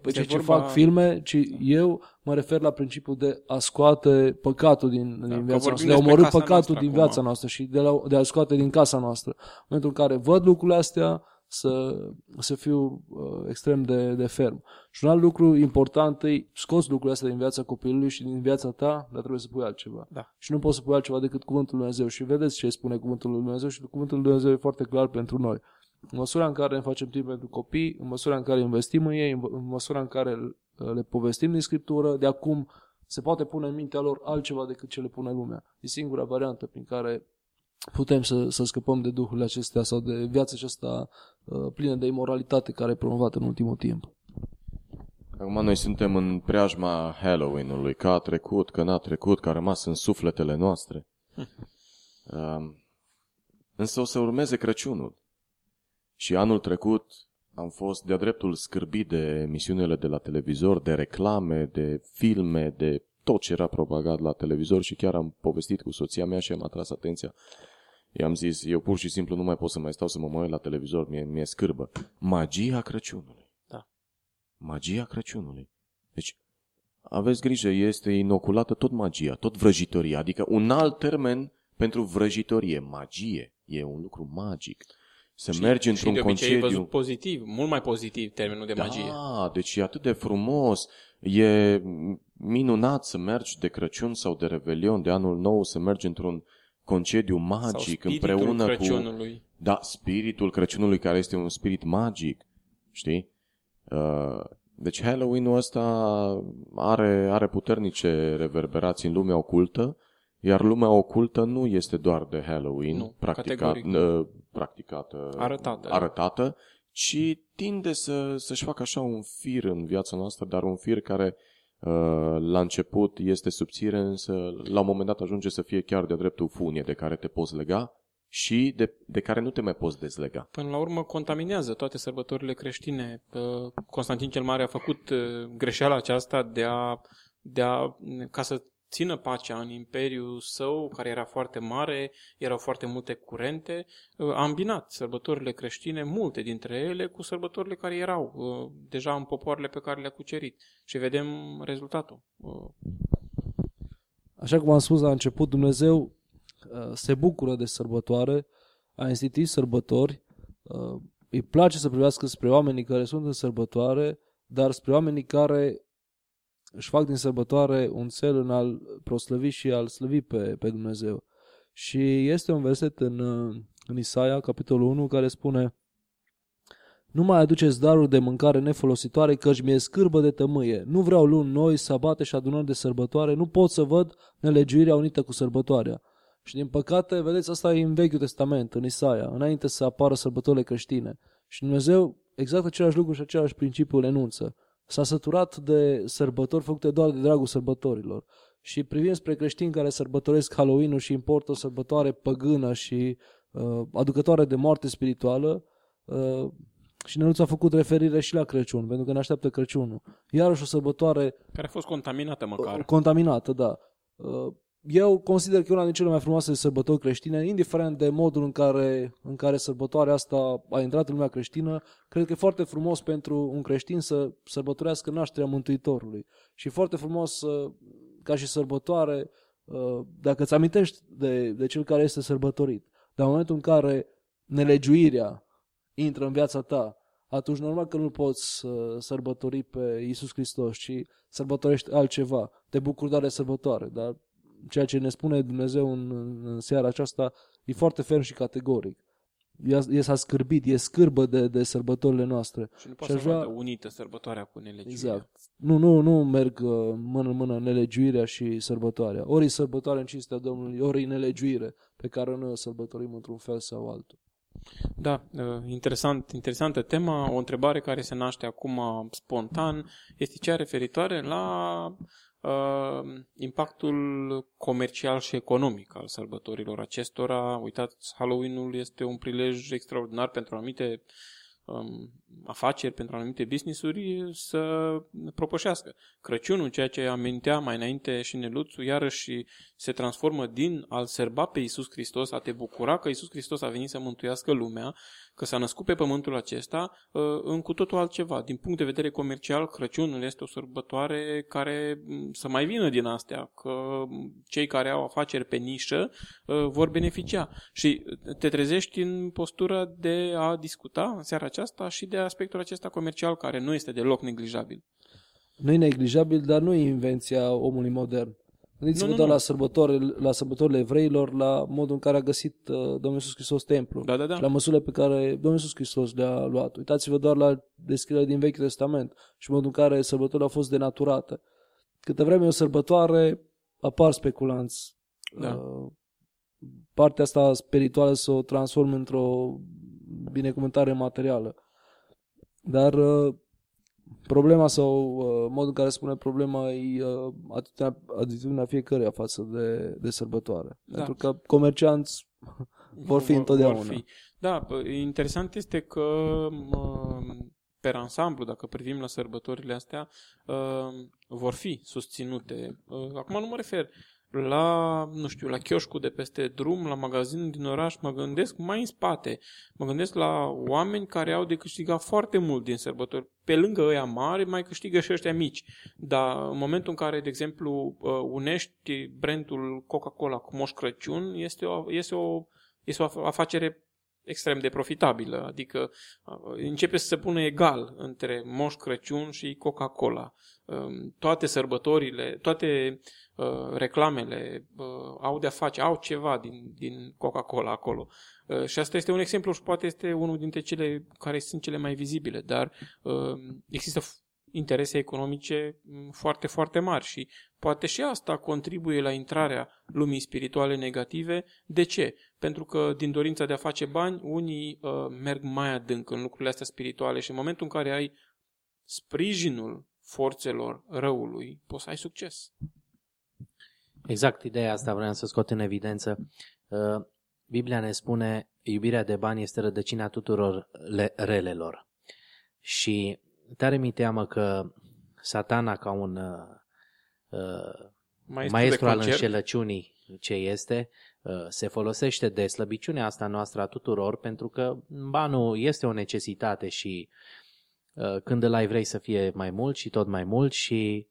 pe Este cei ce vorba- fac filme, ci eu mă refer la principiul de a scoate păcatul din, din Da, că viața vorbim noastră, de a despre omorâ casa păcatul noastră din acum. viața noastră și de, la, de a scoate din casa noastră. În momentul în care văd lucrurile astea, să, să fiu uh, extrem de, de ferm. Și un alt lucru important e scoți lucrurile astea din viața copilului și din viața ta, dar trebuie să pui altceva. Da. Și nu poți să pui altceva decât cuvântul lui Dumnezeu. Și vedeți ce spune cuvântul lui Dumnezeu și cuvântul lui Dumnezeu e foarte clar pentru noi. În măsura în care ne facem timp pentru copii, în măsura în care investim în ei, în în măsura în care uh, le povestim din Scriptură, de acum se poate pune în mintea lor altceva decât ce le pune lumea. E singura variantă prin care putem să, să scăpăm de duhurile acestea sau de viața aceasta uh, plină de imoralitate care e promovată în ultimul timp. Acum noi suntem în preajma Halloween-ului, că a trecut, că n-a trecut, că a rămas în sufletele noastre. Um, însă o să urmeze Crăciunul. Și anul trecut am fost de-a dreptul scârbit de emisiunile de la televizor, de reclame, de filme, de tot ce era propagat la televizor și chiar am povestit cu soția mea și am atras atenția. I-am zis, eu pur și simplu nu mai pot să mai stau să mă mă uit la televizor, mie, mie scârbă. Magia Crăciunului. Da. Magia Crăciunului. Deci, aveți grijă, este inoculată tot magia, tot vrăjitoria, adică un alt termen pentru vrăjitorie, magie. E un lucru magic. Să Și- mergi și într-un de obicei e concediu. văzut pozitiv, mult mai pozitiv termenul de magie. Da, deci e atât de frumos. E minunat să mergi de Crăciun sau de Revelion, de Anul Nou, să mergi într-un concediu Sau magic spiritul împreună cu... Crăciunului. Da, spiritul Crăciunului care este un spirit magic, știi? Uh, Deci Halloween-ul ăsta are, are puternice reverberații în lumea ocultă, iar lumea ocultă nu este doar de Halloween Nu, practicat, categoric. Uh, practicată, Arătată. arătată, ci tinde să, să-și facă așa un fir în viața noastră, dar un fir care uh, la început este subțire, însă la un moment dat ajunge să fie chiar de dreptul funie de care te poți lega și de, de care nu te mai poți dezlega. Până la urmă contaminează toate sărbătorile creștine. Uh, Constantin cel Mare a făcut uh, greșeala aceasta de a, de a, ca să țină pacea în imperiul său, care era foarte mare, erau foarte multe curente, uh, a îmbinat sărbătorile creștine, multe dintre ele, cu sărbătorile care erau uh, deja în popoarele pe care le-a cucerit. Și vedem rezultatul. Uh, Așa cum am spus la început, Dumnezeu uh, se bucură de sărbătoare, a instituit sărbători, uh, îi place să privească spre oamenii care sunt în sărbătoare, dar spre oamenii care își fac din sărbătoare un cel în al proslăvi și al slăvi pe, pe Dumnezeu. Și este un verset în, uh, în Isaia, capitolul 1, care spune Nu mai aduceți daruri de mâncare nefolositoare, căci mi-e scârbă de tămâie. Nu vreau luni noi, sabate și adunări de sărbătoare, nu pot să văd nelegiuirea unită cu sărbătoarea. Și din păcate, vedeți, asta e în Vechiul Testament, în Isaia, înainte să apară sărbătorile creștine. Și Dumnezeu exact același lucru și același principiu le enunță. S-a săturat de sărbători făcute doar de dragul sărbătorilor. Și privim spre creștini care sărbătoresc Halloween-ul și importă o sărbătoare păgână și uh, aducătoare de moarte spirituală, uh, și Neluț a făcut referire și la Crăciun, pentru că ne așteaptă Crăciunul. Iarăși o sărbătoare care a fost contaminată măcar. contaminată, da. Uh, Eu consider că e una din cele mai frumoase sărbători creștine, indiferent de modul în care, în care sărbătoarea asta a intrat în lumea creștină, cred că e foarte frumos pentru un creștin să sărbătorească nașterea Mântuitorului. Și e foarte frumos uh, ca și sărbătoare, uh, dacă îți amintești de, de cel care este sărbătorit. Dar în momentul în care nelegiuirea intră în viața ta, atunci normal că nu poți uh, sărbători pe Iisus Hristos, ci sărbătorești altceva. Te bucuri doar de sărbătoare, dar ceea ce ne spune Dumnezeu în, în, în seara aceasta e foarte ferm și categoric. E, e s-a scârbit, e scârbă de, de sărbătorile noastre. Și nu poate Și să aș vrea- vadă unită sărbătoarea cu nelegiuirea. Exact. Nu, nu, nu merg uh, mână în mână nelegiuirea și sărbătoarea. Ori e sărbătoare în cinstea Domnului, ori e nelegiuire pe care noi o sărbătorim într-un fel sau altul. Da, uh, interesant, interesantă tema. O întrebare care se naște acum spontan este cea referitoare la uh, impactul comercial și economic al sărbătorilor acestora. Uitați, Halloween-ul este un prilej extraordinar pentru anumite um, afaceri, pentru anumite business-uri să propășească. Crăciunul, ceea ce amintea mai înainte și Neluțu, iarăși se transformă din al serba pe Iisus Hristos, a te bucura că Iisus Hristos a venit să mântuiască lumea, că s-a născut pe pământul acesta uh, în cu totul altceva. Din punct de vedere comercial, Crăciunul este o sărbătoare care mm, să mai vină din astea, că cei care au afaceri pe nișă uh, vor beneficia. Și te trezești în postura de a discuta în seara aceasta și de aspectul acesta comercial care nu este deloc neglijabil. Nu e neglijabil, dar nu e invenția omului modern. Gândiți-vă Nu, nu, doar nu. la, sărbătorile, la sărbătorile evreilor, la modul în care a găsit uh, Domnul Iisus Hristos templul. Da, da, da. Și la măsurile pe care Domnul Iisus Hristos le-a luat. Uitați-vă doar la descrierea din Vechiul Testament și modul în care sărbătorile au fost denaturate. Câte vreme e o sărbătoare, apar speculanți. Da. Uh, partea asta spirituală să o transform într-o binecuvântare materială. Dar uh, problema sau uh, modul în care spune problema e uh, atitudinea, atitudinea fiecăruia față de, de sărbătoare. Da. Pentru că comercianți vor fi întotdeauna. Da, pă, interesant este că mă, per ansamblu, dacă privim la sărbătorile astea, uh, vor fi susținute. Uh, Acum nu mă refer la, nu știu, la chioșcul de peste drum, la magazinul din oraș, mă gândesc mai în spate. Mă gândesc la oameni care au de câștigat foarte mult din sărbători. Pe lângă ăia mari, mai câștigă și ăștia mici. Dar în momentul în care, de exemplu, uh, unești brandul Coca-Cola cu Moș Crăciun, este o, este o, este o afacere extrem de profitabilă, adică uh, începe să se pună egal între Moș Crăciun și Coca-Cola. Um, Toate sărbătorile, toate uh, reclamele uh, au de-a face, au ceva din, din Coca-Cola acolo. Uh, Și asta este un exemplu și poate este unul dintre cele care sunt cele mai vizibile, dar uh, există f- interese economice m, foarte, foarte mari și poate și asta contribuie la intrarea lumii spirituale negative. De ce? Pentru că din dorința de a face bani, unii uh, merg mai adânc în lucrurile astea spirituale și în momentul în care ai sprijinul forțelor răului, poți să ai succes. Exact, ideea asta vreau să scot în evidență. Uh, Biblia ne spune iubirea de bani este rădăcina tuturor le- relelor. Și tare mi teamă că satana ca un uh, uh, Maestru, maestru de al concert, înșelăciunii ce este, uh, se folosește de slăbiciunea asta noastră a tuturor pentru că banul este o necesitate și uh, când îl ai vrei să fie mai mult și tot mai mult și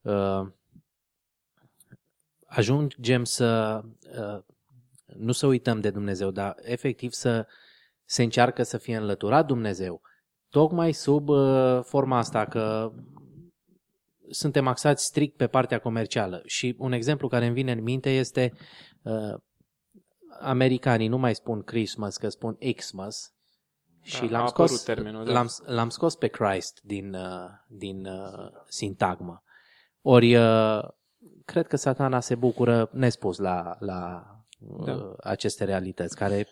uh, ajungem să uh, nu să uităm de Dumnezeu, dar efectiv să se încearcă să fie înlăturat Dumnezeu. Tocmai sub uh, forma asta că suntem axați strict pe partea comercială. Și un exemplu care îmi vine în minte este uh, americanii nu mai spun Christmas, că spun Xmas. Și Da, a l-am apărut scos, termenul, da. l-am, l-am scos pe Christ din, uh, din uh, sintagmă. Ori uh, cred că satana se bucură nespus la, la uh, Da. aceste realități care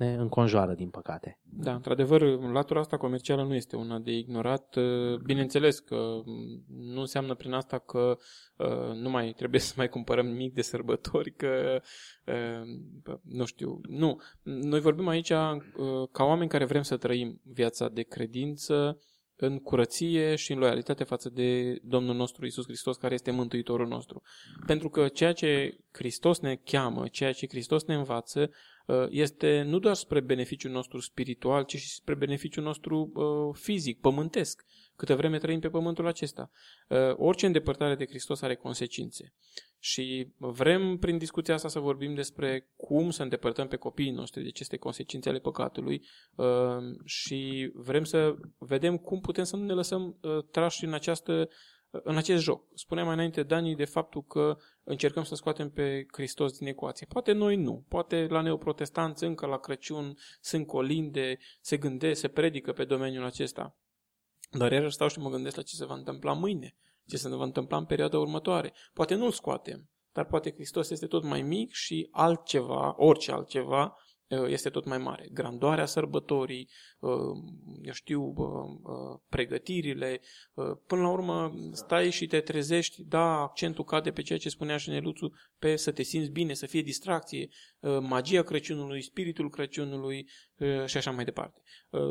ne înconjoară, din păcate. Da, într-adevăr, latura asta comercială nu este una de ignorat. Uh, Bineînțeles că m, nu înseamnă prin asta că uh, nu mai trebuie să mai cumpărăm nimic de sărbători, că uh, nu știu. Nu, noi vorbim aici uh, ca oameni care vrem să trăim viața de credință în curăție și în loialitate față de Domnul nostru Isus Hristos, care este Mântuitorul nostru. Pentru că ceea ce Hristos ne cheamă, ceea ce Hristos ne învață, uh, este nu doar spre beneficiul nostru spiritual, ci și spre beneficiul nostru uh, fizic, pământesc, câtă vreme trăim pe pământul acesta. Uh, Orice îndepărtare de Hristos are consecințe. Și vrem prin discuția asta să vorbim despre cum să îndepărtăm pe copiii noștri de aceste consecințe ale păcatului uh, și vrem să vedem cum putem să nu ne lăsăm uh, trași în această în acest joc. Spuneam mai înainte, Dani, de faptul că încercăm să scoatem pe Hristos din ecuație. Poate noi nu. Poate la neoprotestanți încă la Crăciun sunt colinde, se gândesc, se predică pe domeniul acesta. Dar iarăși stau și mă gândesc la ce se va întâmpla mâine, ce se va întâmpla în perioada următoare. Poate nu-l scoatem, dar poate Hristos este tot mai mic și altceva, orice altceva, uh, este tot mai mare. Grandoarea sărbătorii, uh, eu știu, uh, pregătirile, până la urmă stai și te trezești, da, accentul cade pe ceea ce spunea și Neluțu, pe să te simți bine, să fie distracție, magia Crăciunului, spiritul Crăciunului și așa mai departe.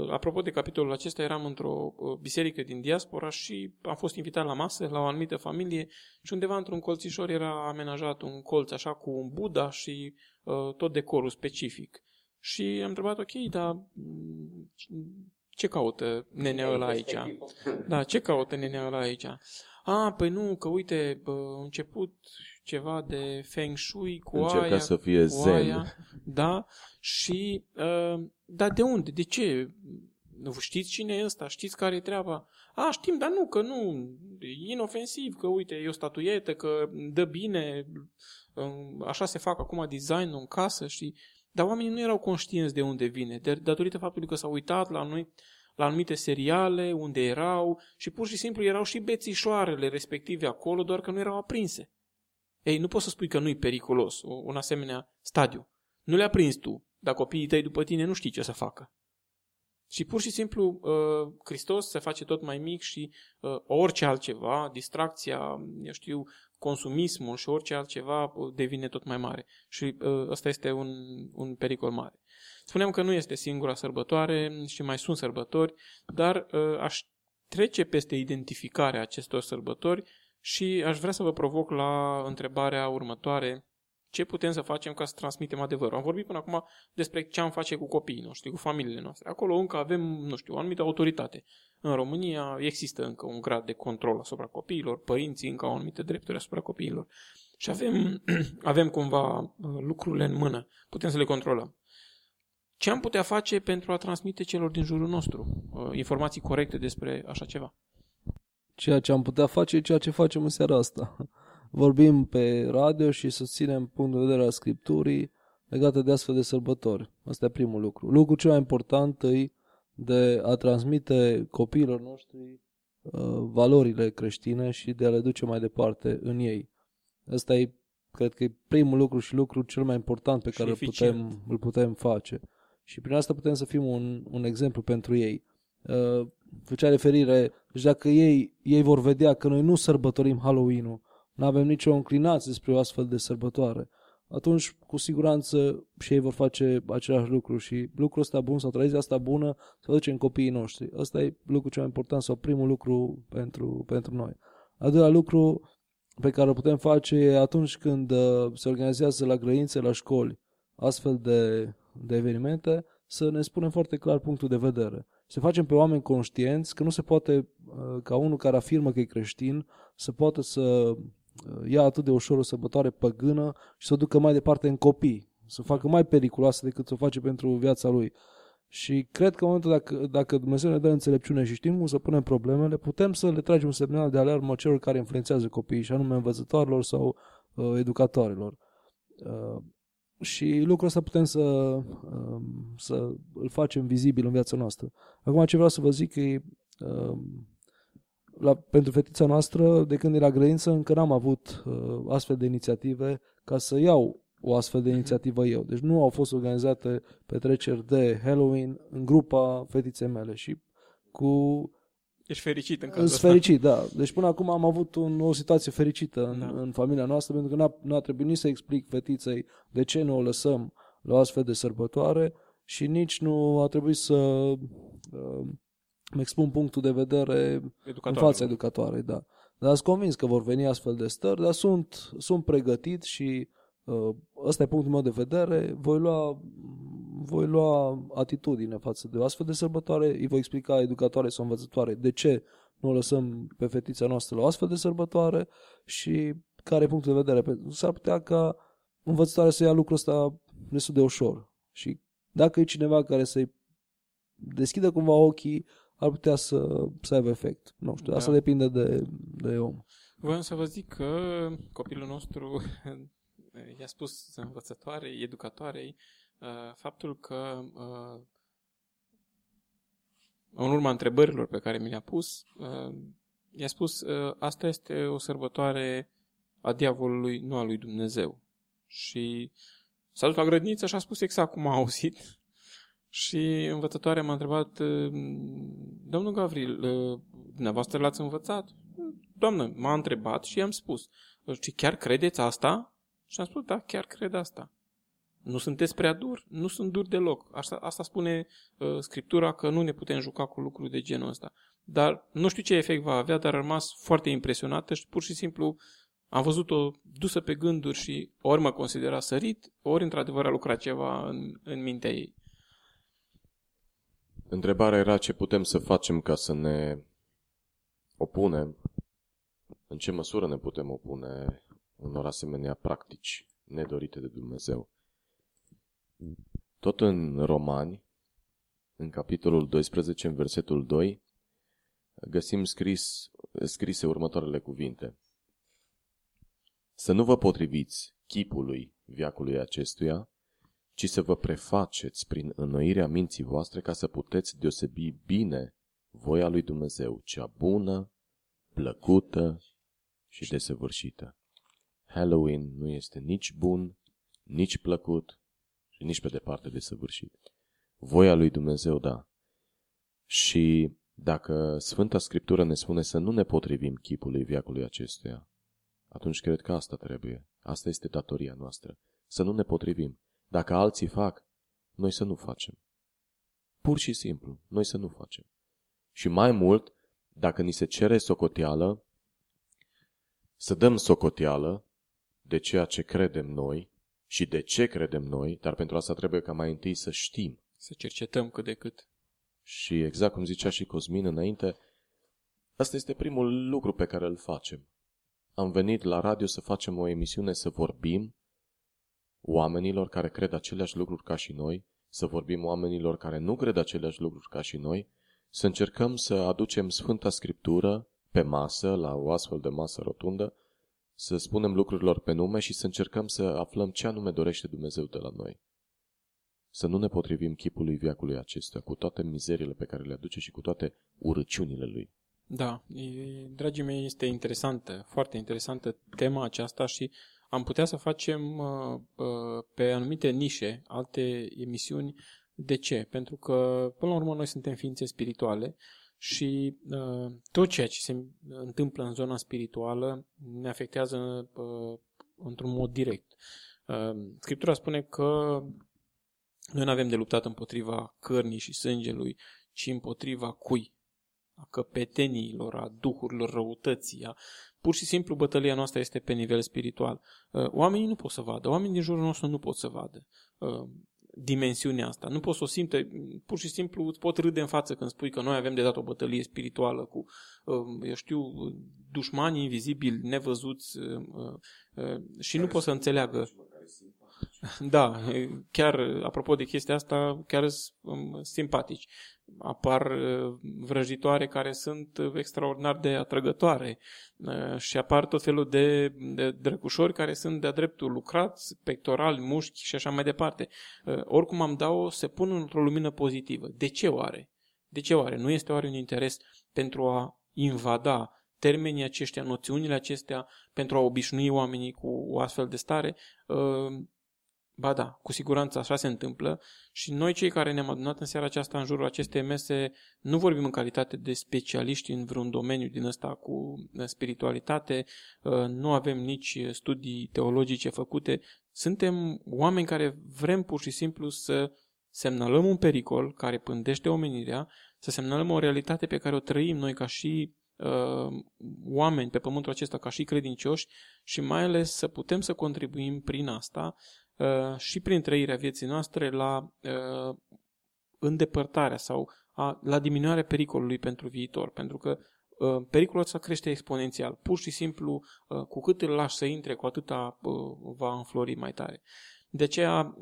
Apropo de capitolul acesta, eram într-o biserică din diaspora și am fost invitat la masă, la o anumită familie și undeva într-un colțișor era amenajat un colț așa cu un Buddha și tot decorul specific. Și am întrebat, ok, dar mm, ce caută nenea ăla aici? Da, ce caută nenea ăla aici? A, păi nu, că uite, a început ceva de feng shui cu Încerca aia, să fie cu zen. aia, da, și, uh, dar de unde, de ce? Nu știți cine e ăsta? Știți care e treaba? A, știm, dar nu, că nu, e inofensiv, că uite, e o statuietă, că dă bine, um, așa se fac acum design în casă, și dar oamenii nu erau conștienți de unde vine, de, datorită faptului că s-au uitat la noi la anumite seriale unde erau și pur și simplu erau și bețișoarele respective acolo, doar că nu erau aprinse. Ei, nu poți să spui că nu-i periculos un asemenea stadiu. Nu le-a prins tu, dar copiii tăi după tine nu știi ce să facă. Și pur și simplu uh, Hristos se face tot mai mic și uh, orice altceva, distracția, eu știu, consumismul și orice altceva uh, devine tot mai mare. Și ăsta este un, un pericol mare. Spuneam că nu este singura sărbătoare și mai sunt sărbători, dar aș trece peste identificarea acestor sărbători și aș vrea să vă provoc la întrebarea următoare ce putem să facem ca să transmitem adevărul. Am vorbit până acum despre ce am face cu copiii noștri, cu familiile noastre. Acolo încă avem, nu știu, o anumită autoritate. În România există încă un grad de control asupra copiilor, părinții încă au anumite drepturi asupra copiilor. Și avem, avem cumva uh, lucrurile în mână. Putem să le controlăm. Ce am putea face pentru a transmite celor din jurul nostru uh, informații corecte despre așa ceva? Ceea ce am putea face e ceea ce facem în seara asta vorbim pe radio și susținem punct de vedere al Scripturii legate de astfel de sărbători. Asta e primul lucru. Lucrul cel mai important e de a transmite copiilor noștri uh, valorile creștine și de a le duce mai departe în ei. Asta e, cred că e primul lucru și lucrul cel mai important pe care îl putem, îl putem face. Și prin asta putem să fim un, un exemplu pentru ei. Uh, făcea referire, deci dacă ei, ei vor vedea că noi nu sărbătorim Halloween-ul, nu avem nicio înclinație spre o astfel de sărbătoare, atunci cu siguranță și ei vor face același lucru și lucrul ăsta bun sau tradiția asta bună să duce în copiii noștri. Ăsta e lucrul cel mai important sau primul lucru pentru, pentru noi. Al doilea lucru pe care o putem face e atunci când uh, se organizează la grăințe, la școli, astfel de, de evenimente, să ne spunem foarte clar punctul de vedere. Să facem pe oameni conștienți că nu se poate uh, ca unul care afirmă că e creștin să poată să ia atât de ușor o sărbătoare păgână și să o ducă mai departe în copii, să o facă mai periculoasă decât să o face pentru viața lui. Și cred că în momentul dacă, dacă Dumnezeu ne dă înțelepciune și știm cum să punem problemele, putem să le tragem un semnal de alarmă celor care influențează copiii, și anume învățătorilor sau uh, educatorilor. Uh, și lucrul ăsta putem să, uh, să îl facem vizibil în viața noastră. Acum ce vreau să vă zic e uh, la, pentru fetița noastră, de când era grăință, încă n-am avut uh, astfel de inițiative ca să iau o astfel de inițiativă eu. Deci nu au fost organizate petreceri de Halloween în grupa fetiței mele și cu... Ești fericit în cazul ăsta. fericit, da. Deci până acum am avut un, o situație fericită în, da. în familia noastră pentru că n-a, n-a trebuit nici să explic fetiței de ce nu o lăsăm la o astfel de sărbătoare și nici nu a trebuit să uh, îmi expun punctul de vedere în fața educatoarei, da. Dar sunt convins că vor veni astfel de stări, dar sunt, sunt pregătit și uh, ăsta e punctul meu de vedere, voi lua, voi lua atitudine față de o astfel de sărbătoare, îi voi explica educatoare sau învățătoare de ce nu o lăsăm pe fetița noastră la o astfel de sărbătoare și care e punctul de vedere. S-ar putea ca învățătoarea să ia lucrul ăsta destul de ușor și dacă e cineva care să-i deschidă cumva ochii ar putea să, să aibă efect. Nu știu, da. asta depinde de, de om. Vreau să vă zic că copilul nostru i-a spus învățătoarei, educatoarei, uh, faptul că uh, în urma întrebărilor pe care mi le-a pus, uh, i-a spus, asta este o sărbătoare a diavolului, nu a lui Dumnezeu. Și s-a dus la grădiniță și a spus exact cum a auzit și învățătoarea m-a întrebat, ă, domnul Gavril, ă, dumneavoastră l-ați învățat? Doamnă, m-a întrebat și i-am spus, și chiar credeți asta? Și am spus, da, chiar cred asta. Nu sunteți prea dur? Nu sunt dur deloc. Asta, asta spune uh, Scriptura că nu ne putem juca cu lucruri de genul ăsta. Dar nu știu ce efect va avea, dar a rămas foarte impresionată și pur și simplu Am văzut-o dusă pe gânduri și ori mă considera sărit, ori într-adevăr a lucrat ceva în, în mintea ei. Întrebarea era ce putem să facem ca să ne opunem, în ce măsură ne putem opune unor asemenea practici nedorite de Dumnezeu. Tot în Romani, în capitolul 12, în versetul 2, găsim scris, scrise următoarele cuvinte. Să nu vă potriviți chipului viacului acestuia, ci să vă prefaceți prin înnoirea minții voastre ca să puteți deosebi bine voia lui Dumnezeu, cea bună, plăcută și desăvârșită. Halloween nu este nici bun, nici plăcut și nici pe departe desăvârșit. Voia lui Dumnezeu, da. Și dacă Sfânta Scriptură ne spune să nu ne potrivim chipului viacului acestuia, atunci cred că asta trebuie. Asta este datoria noastră. Să nu ne potrivim. Dacă alții fac, noi să nu facem. Pur și simplu, noi să nu facem. Și mai mult, dacă ni se cere socoteală, să dăm socoteală de ceea ce credem noi și de ce credem noi, dar pentru asta trebuie ca mai întâi să știm. Să cercetăm cât de cât. Și exact cum zicea și Cosmin înainte, asta este primul lucru pe care îl facem. Am venit la radio să facem o emisiune să vorbim oamenilor care cred aceleași lucruri ca și noi, să vorbim oamenilor care nu cred aceleași lucruri ca și noi, să încercăm să aducem Sfânta Scriptură pe masă, la o astfel de masă rotundă, să spunem lucrurilor pe nume și să încercăm să aflăm ce anume dorește Dumnezeu de la noi. Să nu ne potrivim chipului viacului acestuia, cu toate mizeriile pe care le aduce și cu toate urăciunile lui. Da, e, dragii mei, este interesantă, foarte interesantă tema aceasta și am putea să facem uh, uh, pe anumite nișe alte emisiuni. De ce? Pentru că, până la urmă, noi suntem ființe spirituale și uh, tot ceea ce se întâmplă în zona spirituală ne afectează uh, într-un mod direct. Uh, Scriptura spune că noi nu avem de luptat împotriva cărnii și sângelui, ci împotriva cui? A căpeteniilor, a duhurilor răutății, a... pur și simplu bătălia noastră este pe nivel spiritual. Uh, oamenii nu pot să vadă, oamenii din jurul nostru nu pot să vadă. Uh, dimensiunea asta. Nu poți să o simte, pur și simplu îți pot râde în față când spui că noi avem de dat o bătălie spirituală cu, um, eu știu, dușmani invizibili, nevăzuți uh, uh, și nu pot să înțeleagă. Da, chiar apropo de chestia asta, chiar sunt um, simpatici apar uh, vrăjitoare care sunt extraordinar de atrăgătoare uh, și apar tot felul de, de drăcușori care sunt de-a dreptul lucrați, pectorali, mușchi și așa mai departe. Uh, oricum am dau se pun într-o lumină pozitivă. De ce oare? De ce oare? Nu este oare un interes pentru a invada termenii aceștia, noțiunile acestea, pentru a obișnui oamenii cu o astfel de stare? Ba da, cu siguranță așa se întâmplă și noi cei care ne-am adunat în seara aceasta în jurul acestei mese nu vorbim în calitate de specialiști în vreun domeniu din ăsta cu uh, spiritualitate, uh, nu avem nici studii teologice făcute, suntem oameni care vrem pur și simplu să semnalăm un pericol care pândește omenirea, să semnalăm o realitate pe care o trăim noi ca și uh, oameni pe pământul acesta, ca și credincioși și mai ales să putem să contribuim prin asta Uh, și prin trăirea vieții noastre la uh, îndepărtarea sau a, la diminuarea pericolului pentru viitor, pentru că uh, pericolul ăsta crește exponențial. Pur și simplu, cu cât îl lași să intre, cu atâta va înflori mai tare. De aceea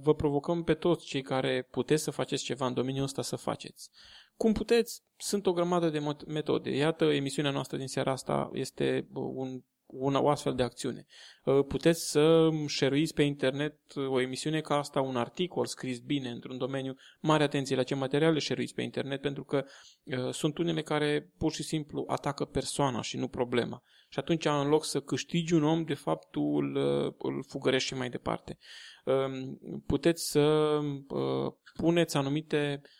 vă provocăm pe toți cei care puteți să faceți ceva în domeniul ăsta să faceți. Cum puteți? Sunt o grămadă de metode. Iată, emisiunea noastră din seara asta este un una, o astfel de acțiune. Uh, puteți să șeruiți pe internet o emisiune ca asta, un articol scris bine într-un domeniu. Mare atenție la ce materiale șeruiți pe internet, pentru că uh, sunt unele care pur și simplu atacă persoana și nu problema. Și atunci, în loc să câștigi un om, de fapt, îl, uh, îl fugărești și mai departe. Um, puteți să uh, puneți anumite Uh,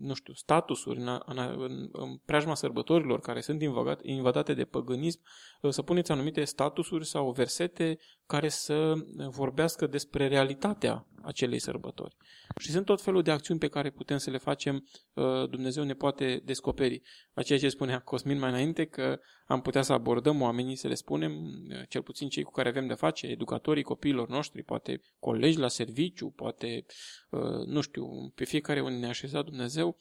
nu știu, statusuri în, în, în, în preajma sărbătorilor care sunt invadate, invadate de păgânism, uh, să puneți anumite statusuri sau versete care să vorbească despre realitatea acelei sărbători. Și sunt tot felul de acțiuni pe care putem să le facem, uh, Dumnezeu ne poate descoperi. La ceea ce spunea Cosmin mai înainte, că am putea să abordăm oamenii, să le spunem, uh, cel puțin cei cu care avem de face, educatorii copiilor noștri, poate colegi la serviciu, poate, uh, nu știu, pe fiecare unde ne așeza Dumnezeu,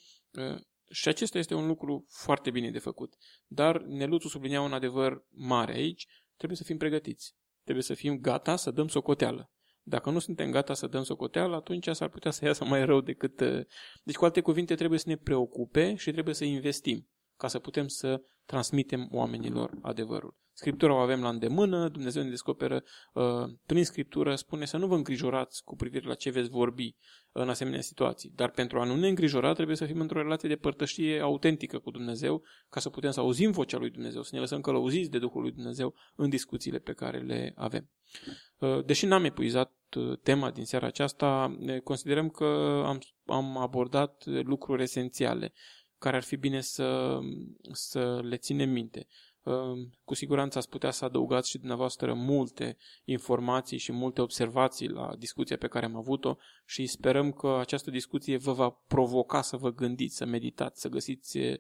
și acesta este un lucru foarte bine de făcut. Dar Neluțu sublinia un adevăr mare aici, trebuie să fim pregătiți. Trebuie să fim gata să dăm socoteală. Dacă nu suntem gata să dăm socoteală, atunci s-ar putea să iasă mai rău decât... Uh, deci, cu alte cuvinte, trebuie să ne preocupe și trebuie să investim ca să putem să transmitem oamenilor adevărul. Scriptura o avem la îndemână, Dumnezeu ne descoperă uh, prin Scriptură, spune să nu vă îngrijorați cu privire la ce veți vorbi în asemenea situații. Dar pentru a nu ne îngrijora trebuie să fim într-o relație de părtășie autentică cu Dumnezeu, ca să putem să auzim vocea lui Dumnezeu, să ne lăsăm călăuziți de Duhul lui Dumnezeu în discuțiile pe care le avem. Uh, deși n-am epuizat uh, tema din seara aceasta, considerăm că am, am abordat lucruri esențiale care ar fi bine să, să le ținem minte. Cu siguranță ați putea să adăugați și dumneavoastră multe informații și multe observații la discuția pe care am avut-o și sperăm că această discuție vă va provoca să vă gândiți, să meditați, să găsiți uh,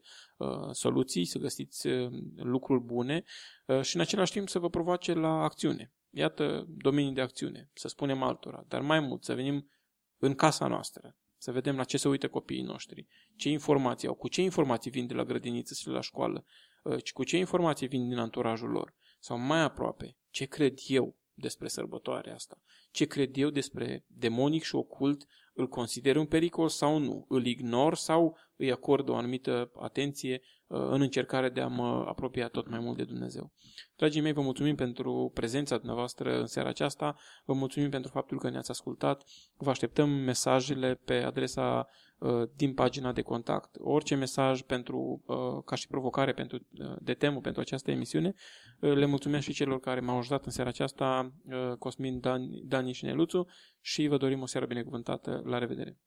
soluții, să găsiți uh, lucruri bune uh, și în același timp să vă provoace la acțiune. Iată domenii de acțiune, să spunem altora, dar mai mult să venim în casa noastră, să vedem la ce se uită copiii noștri, ce informații au, cu ce informații vin de la grădiniță și de la școală, uh, ci cu ce informații vin din anturajul lor. Sau mai aproape, ce cred eu despre sărbătoarea asta, ce cred eu despre demonic și ocult, îl consider un pericol sau nu, îl ignor sau îi acord o anumită atenție uh, în încercare de a mă apropia tot mai mult de Dumnezeu. Dragii mei, vă mulțumim pentru prezența dumneavoastră în seara aceasta, vă mulțumim pentru faptul că ne-ați ascultat, vă așteptăm mesajele pe adresa uh, din pagina de contact. Orice mesaj pentru, uh, ca și provocare pentru, de temă pentru această emisiune. Le mulțumesc și celor care m-au ajutat în seara aceasta, Cosmin, Dani, Dani și Neluțu și vă dorim o seară binecuvântată. La revedere!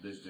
Deci